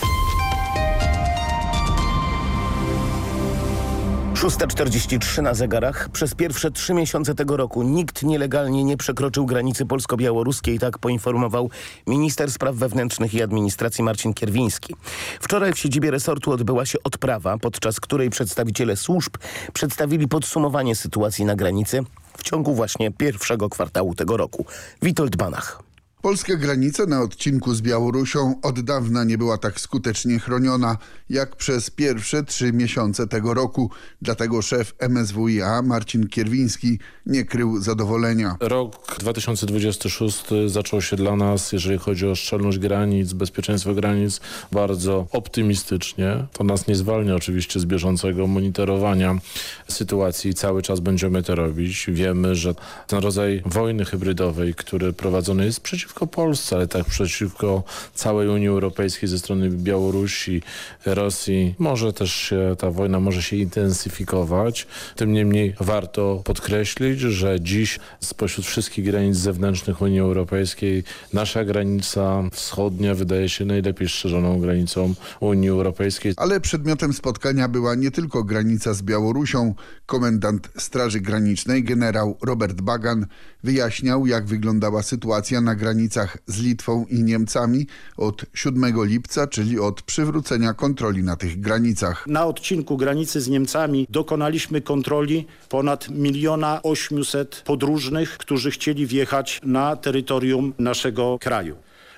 6.43 na zegarach. Przez pierwsze trzy miesiące tego roku nikt nielegalnie nie przekroczył granicy polsko-białoruskiej, tak poinformował minister spraw wewnętrznych i administracji Marcin Kierwiński. Wczoraj w siedzibie resortu odbyła się odprawa, podczas której przedstawiciele służb przedstawili podsumowanie sytuacji na granicy w ciągu właśnie pierwszego kwartału tego roku. Witold Banach. Polska granica na odcinku z Białorusią od dawna nie była tak skutecznie chroniona jak przez pierwsze trzy miesiące tego roku. Dlatego szef MSWiA Marcin Kierwiński nie krył zadowolenia. Rok 2026 zaczął się dla nas, jeżeli chodzi o szczelność granic, bezpieczeństwo granic, bardzo optymistycznie. To nas nie zwalnia oczywiście z bieżącego monitorowania sytuacji. Cały czas będziemy to robić. Wiemy, że ten rodzaj wojny hybrydowej, który prowadzony jest przeciwko Polsce, ale tak przeciwko całej Unii Europejskiej ze strony Białorusi, Rosji. Może też się, ta wojna może się intensyfikować. Tym niemniej warto podkreślić, że dziś spośród wszystkich granic zewnętrznych Unii Europejskiej nasza granica wschodnia wydaje się najlepiej strzeżoną granicą Unii Europejskiej. Ale przedmiotem spotkania była nie tylko granica z Białorusią. Komendant Straży Granicznej generał Robert Bagan wyjaśniał jak wyglądała sytuacja na granicach z Litwą i Niemcami od 7 lipca, czyli od przywrócenia kontroli na tych granicach. Na odcinku granicy z Niemcami dokonaliśmy kontroli ponad miliona 800 podróżnych, którzy chcieli wjechać na terytorium naszego kraju.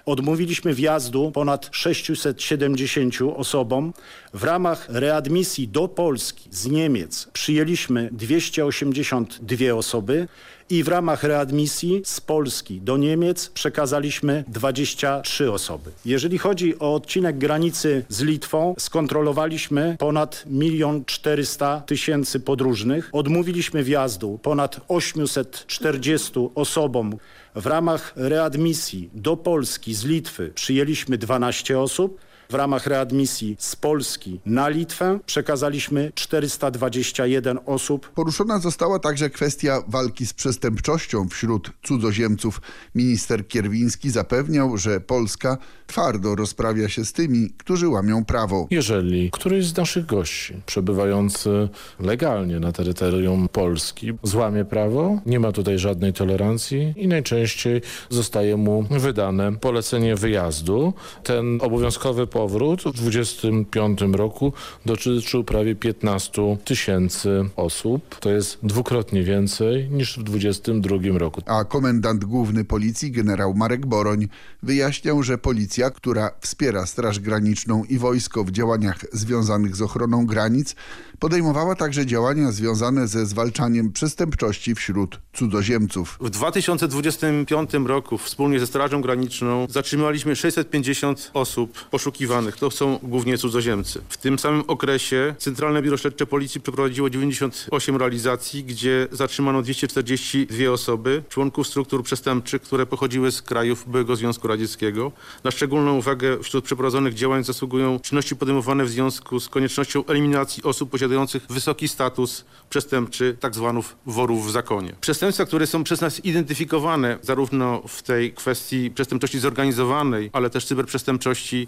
Odmówiliśmy wjazdu ponad 670 osobom. W ramach readmisji do Polski z Niemiec przyjęliśmy 282 osoby i w ramach readmisji z Polski do Niemiec przekazaliśmy 23 osoby. Jeżeli chodzi o odcinek granicy z Litwą, skontrolowaliśmy ponad 1 400 tysięcy podróżnych. Odmówiliśmy wjazdu ponad 840 osobom. W ramach readmisji do Polski z Litwy przyjęliśmy 12 osób. W ramach readmisji z Polski na Litwę przekazaliśmy 421 osób. Poruszona została także kwestia walki z przestępczością wśród cudzoziemców. Minister Kierwiński zapewniał, że Polska twardo rozprawia się z tymi, którzy łamią prawo. Jeżeli któryś z naszych gości przebywający legalnie na terytorium Polski złamie prawo, nie ma tutaj żadnej tolerancji i najczęściej zostaje mu wydane polecenie wyjazdu. Ten obowiązkowy powrót w 25 roku dotyczył prawie 15 tysięcy osób. To jest dwukrotnie więcej niż w 22 roku. A komendant główny policji generał Marek Boroń wyjaśniał, że policja, która wspiera Straż Graniczną i wojsko w działaniach związanych z ochroną granic, podejmowała także działania związane ze zwalczaniem przestępczości wśród cudzoziemców. W 2025 roku wspólnie ze Strażą Graniczną zatrzymaliśmy 650 osób poszukiwanych. To są głównie cudzoziemcy. W tym samym okresie Centralne Biuro Śledcze Policji przeprowadziło 98 realizacji, gdzie zatrzymano 242 osoby, członków struktur przestępczych, które pochodziły z krajów byłego Związku Radzieckiego. Na szczególną uwagę wśród przeprowadzonych działań zasługują czynności podejmowane w związku z koniecznością eliminacji osób posiadających wysoki status przestępczy, tak zwanów worów w zakonie. Przestępstwa, które są przez nas identyfikowane zarówno w tej kwestii przestępczości zorganizowanej, ale też cyberprzestępczości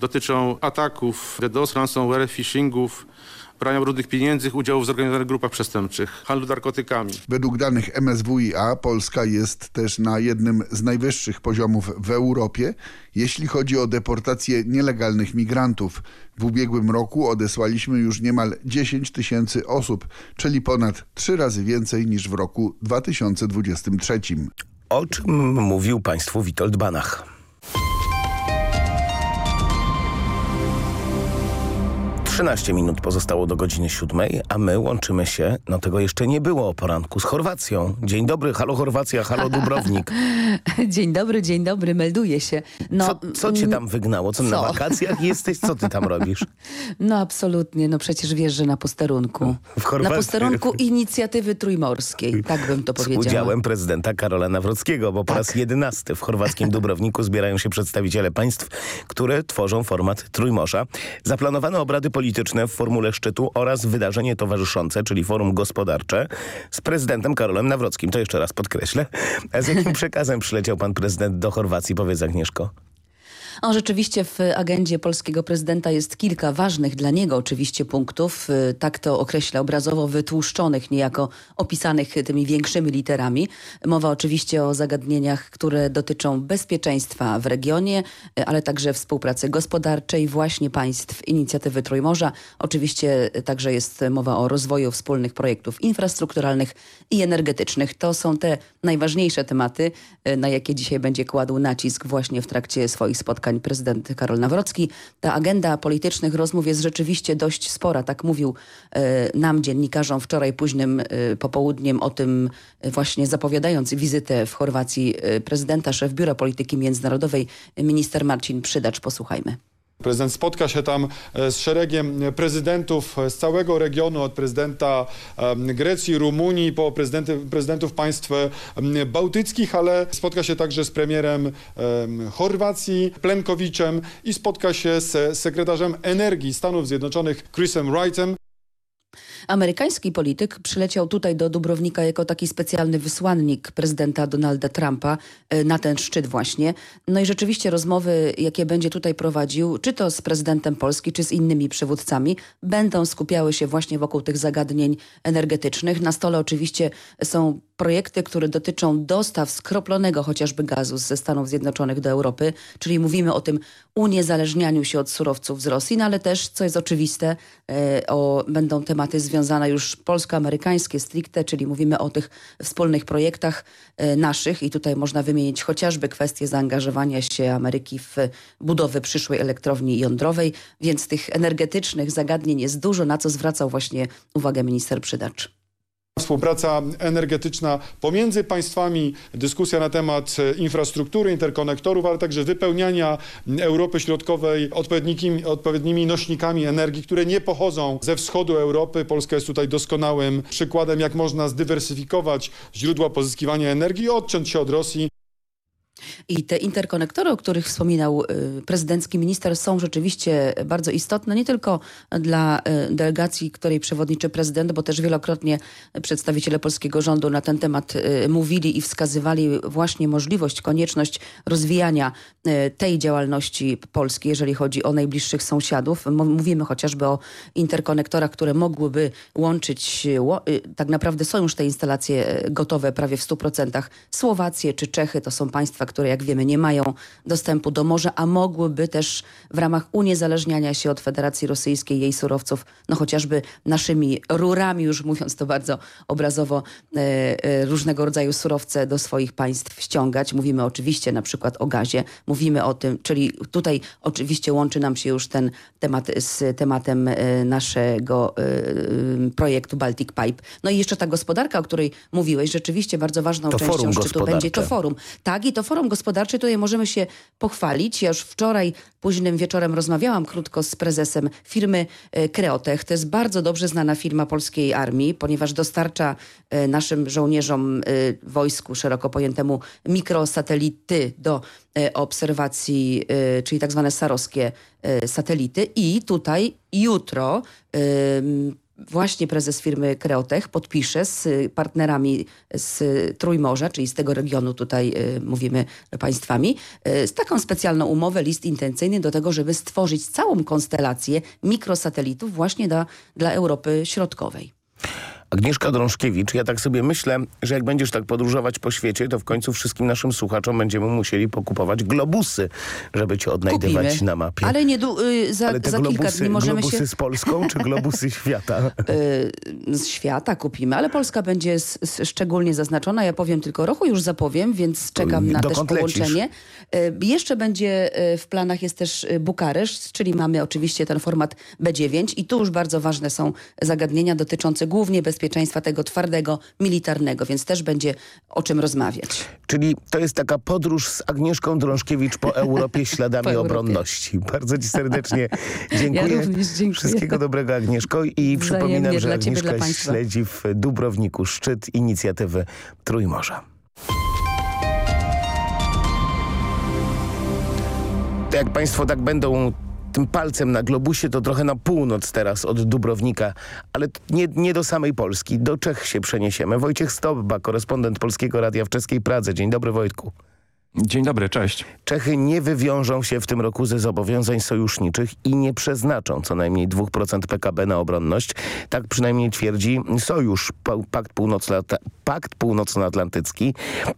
dotyczą ataków, DDoS, ransomware, phishingów, prania brudnych pieniędzy, udziału w zorganizowanych grupach przestępczych, handlu narkotykami. Według danych MSWiA Polska jest też na jednym z najwyższych poziomów w Europie, jeśli chodzi o deportację nielegalnych migrantów. W ubiegłym roku odesłaliśmy już niemal 10 tysięcy osób, czyli ponad trzy razy więcej niż w roku 2023. O czym mówił Państwu Witold Banach. 13 minut pozostało do godziny 7, a my łączymy się, no tego jeszcze nie było o poranku, z Chorwacją. Dzień dobry, halo Chorwacja, halo Dubrownik. dzień dobry, dzień dobry, melduję się. No, co, co cię tam wygnało? Co, na co? wakacjach jesteś? Co ty tam robisz? No absolutnie, no przecież wiesz, że na posterunku. W Chorwacji. Na posterunku inicjatywy trójmorskiej, tak bym to Z powiedziała. udziałem prezydenta Karola Nawrockiego, bo po raz jedenasty w chorwackim Dubrowniku zbierają się przedstawiciele państw, które tworzą format Trójmorza. Zaplanowane obrady polityczne w formule szczytu oraz wydarzenie towarzyszące, czyli forum gospodarcze z prezydentem Karolem Nawrockim. To jeszcze raz podkreślę. A z jakim przekazem przyleciał pan prezydent do Chorwacji, powiedz Agnieszko? O, rzeczywiście w agendzie polskiego prezydenta jest kilka ważnych dla niego oczywiście punktów, y, tak to określa obrazowo wytłuszczonych, niejako opisanych tymi większymi literami. Mowa oczywiście o zagadnieniach, które dotyczą bezpieczeństwa w regionie, y, ale także współpracy gospodarczej właśnie państw inicjatywy Trójmorza. Oczywiście y, także jest mowa o rozwoju wspólnych projektów infrastrukturalnych i energetycznych. To są te najważniejsze tematy, na jakie dzisiaj będzie kładł nacisk właśnie w trakcie swoich spotkań prezydent Karol Nawrocki. Ta agenda politycznych rozmów jest rzeczywiście dość spora, tak mówił e, nam dziennikarzom wczoraj późnym e, popołudniem o tym e, właśnie zapowiadając wizytę w Chorwacji prezydenta, szef Biura Polityki Międzynarodowej, minister Marcin Przydacz. Posłuchajmy. Prezydent spotka się tam e, z szeregiem prezydentów z całego regionu, od prezydenta Grecji, Rumunii, po prezydentów państw bałtyckich, ale spotka się także z premierem em, Chorwacji, Plenkowiczem i spotka się z sekretarzem energii Stanów Zjednoczonych Chrisem Wrightem. Amerykański polityk przyleciał tutaj do Dubrownika jako taki specjalny wysłannik prezydenta Donalda Trumpa e, na ten szczyt właśnie. No i rzeczywiście rozmowy, jakie będzie tutaj prowadził, czy to z prezydentem Polski, czy z innymi przywódcami, będą skupiały się właśnie wokół tych zagadnień energetycznych. Na stole oczywiście są projekty, które dotyczą dostaw skroplonego chociażby gazu ze Stanów Zjednoczonych do Europy, czyli mówimy o tym uniezależnianiu się od surowców z Rosji, no ale też, co jest oczywiste, e, o, będą tematy związane już polsko-amerykańskie stricte, czyli mówimy o tych wspólnych projektach e, naszych i tutaj można wymienić chociażby kwestię zaangażowania się Ameryki w budowę przyszłej elektrowni jądrowej, więc tych energetycznych zagadnień jest dużo, na co zwracał właśnie uwagę minister Przydacz. Współpraca energetyczna pomiędzy państwami, dyskusja na temat infrastruktury, interkonektorów, ale także wypełniania Europy Środkowej odpowiednimi, odpowiednimi nośnikami energii, które nie pochodzą ze wschodu Europy. Polska jest tutaj doskonałym przykładem, jak można zdywersyfikować źródła pozyskiwania energii i odciąć się od Rosji. I te interkonektory, o których wspominał y, prezydencki minister, są rzeczywiście bardzo istotne, nie tylko dla y, delegacji, której przewodniczy prezydent, bo też wielokrotnie przedstawiciele polskiego rządu na ten temat y, mówili i wskazywali właśnie możliwość, konieczność rozwijania tej działalności Polski, jeżeli chodzi o najbliższych sąsiadów. Mówimy chociażby o interkonektorach, które mogłyby łączyć, tak naprawdę są już te instalacje gotowe prawie w 100%. Słowację czy Czechy to są państwa, które jak wiemy nie mają dostępu do morza, a mogłyby też w ramach uniezależniania się od Federacji Rosyjskiej, jej surowców, no chociażby naszymi rurami, już mówiąc to bardzo obrazowo, e, e, różnego rodzaju surowce do swoich państw ściągać. Mówimy oczywiście na przykład o gazie, mówimy o tym, czyli tutaj oczywiście łączy nam się już ten temat z tematem e, naszego projektu Baltic Pipe. No i jeszcze ta gospodarka, o której mówiłeś, rzeczywiście bardzo ważną To częścią szczytu będzie to forum. Tak, i to forum gospodarcze tutaj możemy się pochwalić. Ja już wczoraj późnym wieczorem rozmawiałam krótko z prezesem firmy e, Kreotech. To jest bardzo dobrze znana firma polskiej armii, ponieważ dostarcza e, naszym żołnierzom e, wojsku szeroko pojętemu mikrosatelity do e, obserwacji, e, czyli tak zwane sarowskie e, satelity. I tutaj jutro właśnie prezes firmy Kreotech podpisze z y, partnerami z Trójmorza, czyli z tego regionu tutaj y, mówimy państwami, y, z taką specjalną umowę, list intencyjny do tego, żeby stworzyć całą konstelację mikrosatelitów właśnie dla, dla Europy Środkowej. Agnieszka Drążkiewicz, ja tak sobie myślę, że jak będziesz tak podróżować po świecie, to w końcu wszystkim naszym słuchaczom będziemy musieli pokupować globusy, żeby cię odnajdywać Kupimy. na mapie. Ale nie y, za, Ale te za globusy, kilka dni możemy globusy się... z Polską, czy globusy świata? Y, z świata kupimy, ale Polska będzie s- s- szczególnie zaznaczona. Ja powiem tylko roku, już zapowiem, więc czekam na też Dokąd lecisz? połączenie. Y, Jeszcze będzie y, w planach jest też Bukareszt, czyli mamy oczywiście ten format B9 i tu już bardzo ważne są zagadnienia dotyczące głównie bezpieczeństwa tego twardego, militarnego, więc też będzie o czym rozmawiać. Czyli to jest taka podróż z Agnieszką Drążkiewicz po Europie śladami Po Europie. obronności. Bardzo ci serdecznie dziękuję. Ja również dziękuję. Wszystkiego dobrego Agnieszko i Wzajemnie przypominam, że ciebie, Agnieszka państwa. śledzi w Dubrowniku szczyt inicjatywy Trójmorza. Jak Państwo tak będą tym palcem na globusie, to trochę na północ teraz od Dubrownika, ale nie, nie do samej Polski, do Czech się przeniesiemy. Wojciech Stobba, korespondent Polskiego Radia w czeskiej Pradze. Dzień dobry Wojtku. Dzień dobry, cześć. Czechy nie wywiążą się w tym roku ze zobowiązań sojuszniczych i nie przeznaczą co najmniej 2% PKB na obronność. Tak przynajmniej twierdzi Sojusz, Pa- Pakt, Pakt Północnoatlantycki.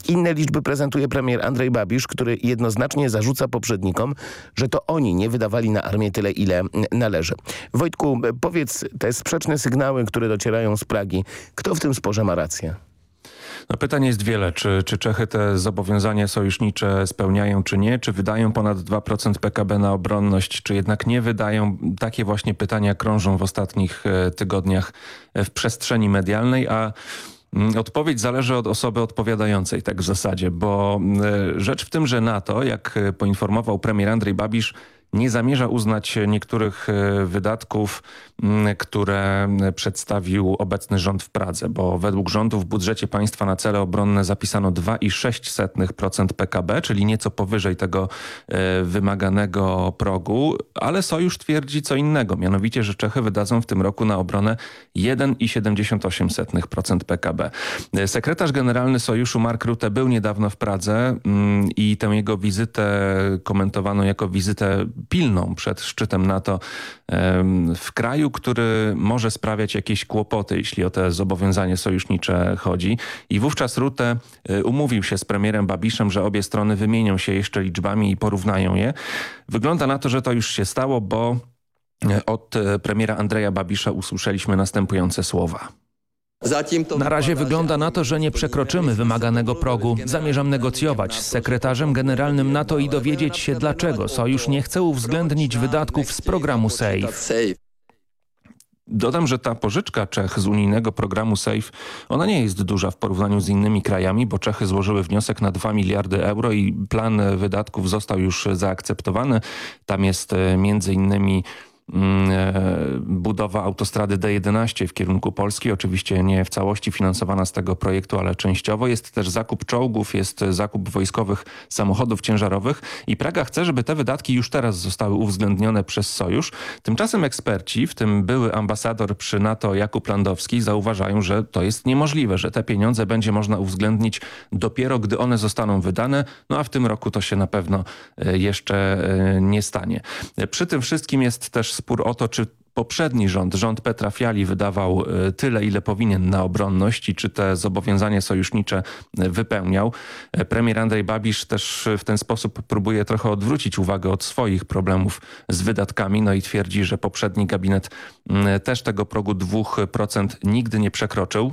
Inne liczby prezentuje premier Andrzej Babisz, który jednoznacznie zarzuca poprzednikom, że to oni nie wydawali na armię tyle, ile należy. Wojtku, powiedz te sprzeczne sygnały, które docierają z Pragi. Kto w tym sporze ma rację? No pytanie jest wiele. Czy, czy Czechy te zobowiązania sojusznicze spełniają, czy nie? Czy wydają ponad 2% PKB na obronność, czy jednak nie wydają? Takie właśnie pytania krążą w ostatnich e, tygodniach e, w przestrzeni medialnej, a mm, Odpowiedź zależy od osoby odpowiadającej, tak w zasadzie, bo e, rzecz w tym, że NATO, jak poinformował premier Andrzej Babisz, nie zamierza uznać niektórych e, wydatków, które przedstawił obecny rząd w Pradze, bo według rządu w budżecie państwa na cele obronne zapisano 2,6% PKB, czyli nieco powyżej tego e, wymaganego progu, ale Sojusz twierdzi co innego, mianowicie, że Czechy wydadzą w tym roku na obronę 1,78% PKB. E, Sekretarz generalny Sojuszu Mark Rutte był niedawno w Pradze i tę jego wizytę komentowano jako wizytę pilną przed szczytem NATO w kraju, który może sprawiać jakieś kłopoty, jeśli o te zobowiązanie sojusznicze chodzi. I wówczas Rutte e, umówił się z premierem Babiszem, że obie strony wymienią się jeszcze liczbami i porównają je. Wygląda na to, że to już się stało, bo e, od e, premiera Andrzeja Babisza usłyszeliśmy następujące słowa. Na razie wygląda na to, że nie przekroczymy wymaganego progu. Zamierzam negocjować z sekretarzem generalnym NATO i dowiedzieć się, dlaczego Sojusz nie chce uwzględnić wydatków z programu SAFE. Dodam, że ta pożyczka Czech z unijnego programu SAFE, ona nie jest duża w porównaniu z innymi krajami, bo Czechy złożyły wniosek na 2 miliardy euro i plan wydatków został już zaakceptowany. Tam jest e, między innymi budowa autostrady D11 w kierunku Polski. Oczywiście nie w całości finansowana z tego projektu, ale częściowo. Jest też zakup czołgów, jest zakup wojskowych samochodów ciężarowych i Praga chce, żeby te wydatki już teraz zostały uwzględnione przez Sojusz. Tymczasem eksperci, w tym były ambasador przy NATO Jakub Landowski, zauważają, że to jest niemożliwe, że te pieniądze będzie można uwzględnić dopiero, gdy one zostaną wydane, no a w tym roku to się na pewno e, jeszcze e, nie stanie. E, Przy tym wszystkim jest też spór o to, czy poprzedni rząd, rząd Petra Fiali wydawał e, tyle, ile powinien na obronność i czy te zobowiązania sojusznicze e, wypełniał. E, Premier Andrzej Babisz też w ten sposób próbuje trochę odwrócić uwagę od swoich problemów z wydatkami, no i twierdzi, że poprzedni gabinet też tego progu 2% nigdy nie przekroczył.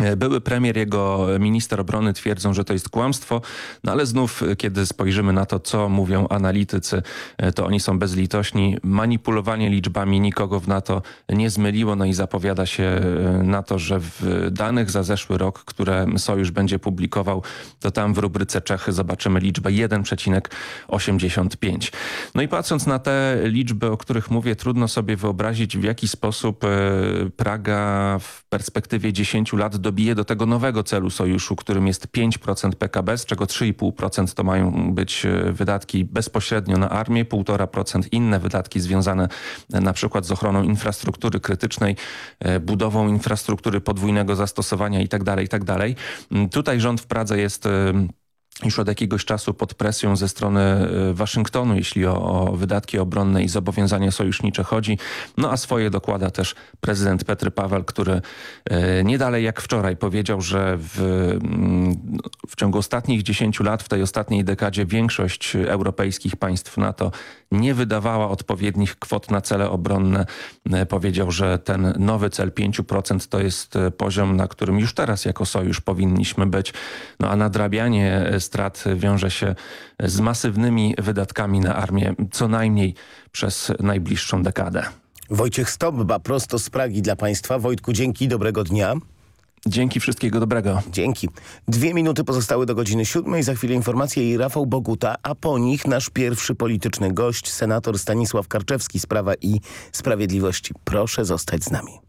E, Były premier, jego minister obrony twierdzą, że to jest kłamstwo, no ale znów, kiedy spojrzymy na to, co mówią analitycy, e, to oni są bezlitośni. Manipulowanie liczbami nikogo w NATO nie zmyliło, no i zapowiada się e, na to, że w danych za zeszły rok, które Sojusz będzie publikował, to tam w rubryce Czechy zobaczymy liczbę 1,85. No i patrząc na te liczby, o których mówię, trudno sobie wyobrazić, w jaki sposób Praga w perspektywie 10 lat dobije do tego nowego celu sojuszu, którym jest 5% PKB, z czego 3,5% to mają być e, wydatki bezpośrednio na armię, 1,5% inne wydatki związane e, na przykład z ochroną infrastruktury krytycznej, e, budową infrastruktury podwójnego zastosowania itd. itd. Mm, Tutaj rząd w Pradze jest już od jakiegoś czasu pod presją ze strony e, Waszyngtonu, jeśli o, o, wydatki obronne i zobowiązania sojusznicze chodzi. No a swoje dokłada też prezydent Petry Paweł, który e, nie dalej jak wczoraj powiedział, że w, mm, w ciągu ostatnich 10 lat, w tej ostatniej dekadzie większość europejskich państw NATO nie wydawała odpowiednich kwot na cele obronne. E, powiedział, że ten nowy cel 5% to jest poziom, na którym już teraz jako sojusz powinniśmy być. No a nadrabianie strat wiąże się z masywnymi wydatkami na armię co najmniej przez najbliższą dekadę. Wojciech Stobba prosto z Pragi dla Państwa. Wojtku, dzięki, dobrego dnia. Dzięki, wszystkiego dobrego. Dzięki. Dwie minuty pozostały do godziny siódmej. Za chwilę informacje i Rafał Boguta, a po nich nasz pierwszy polityczny gość, senator Stanisław Karczewski z Prawa i Sprawiedliwości. Proszę zostać z nami.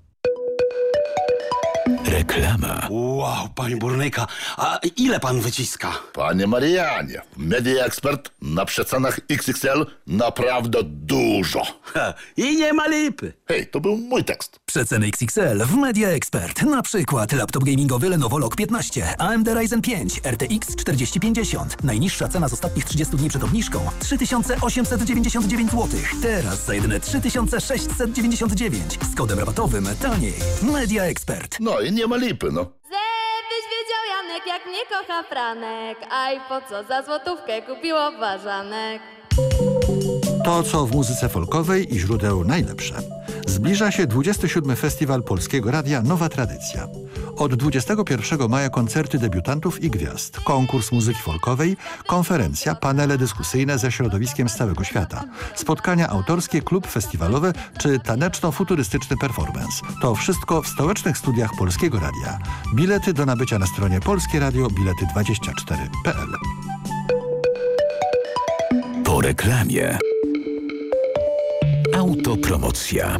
Reklama. Wow, panie burnyka, a ile pan wyciska? Panie Marianie, Media Expert na przecenach XXL naprawdę dużo. Ha, I nie ma lipy. Hej, to był mój tekst. Przeceny XXL w Media Expert. Na przykład laptop gamingowy Lenovo Log 15, AMD Ryzen 5, RTX 4050. Najniższa cena z ostatnich 30 dni przed obniżką 3899 zł. Teraz za jedyne 3699 z kodem rabatowym taniej. Media Expert. No i nie ma lipy, no. Żebyś wiedział, Janek, jak mnie kocha Franek. Aj, po co za złotówkę kupiło ważanek? To, co w muzyce folkowej i źródeł najlepsze. Zbliża się 27. Festiwal Polskiego Radia Nowa Tradycja. Od 21 maja koncerty debiutantów i gwiazd, konkurs muzyki folkowej, konferencja, panele dyskusyjne ze środowiskiem z całego świata, spotkania autorskie, klub festiwalowy czy taneczno-futurystyczny performance. To wszystko w stołecznych studiach Polskiego Radia. Bilety do nabycia na stronie Polskie Radio bilety24.pl. Po reklamie. Autopromocja.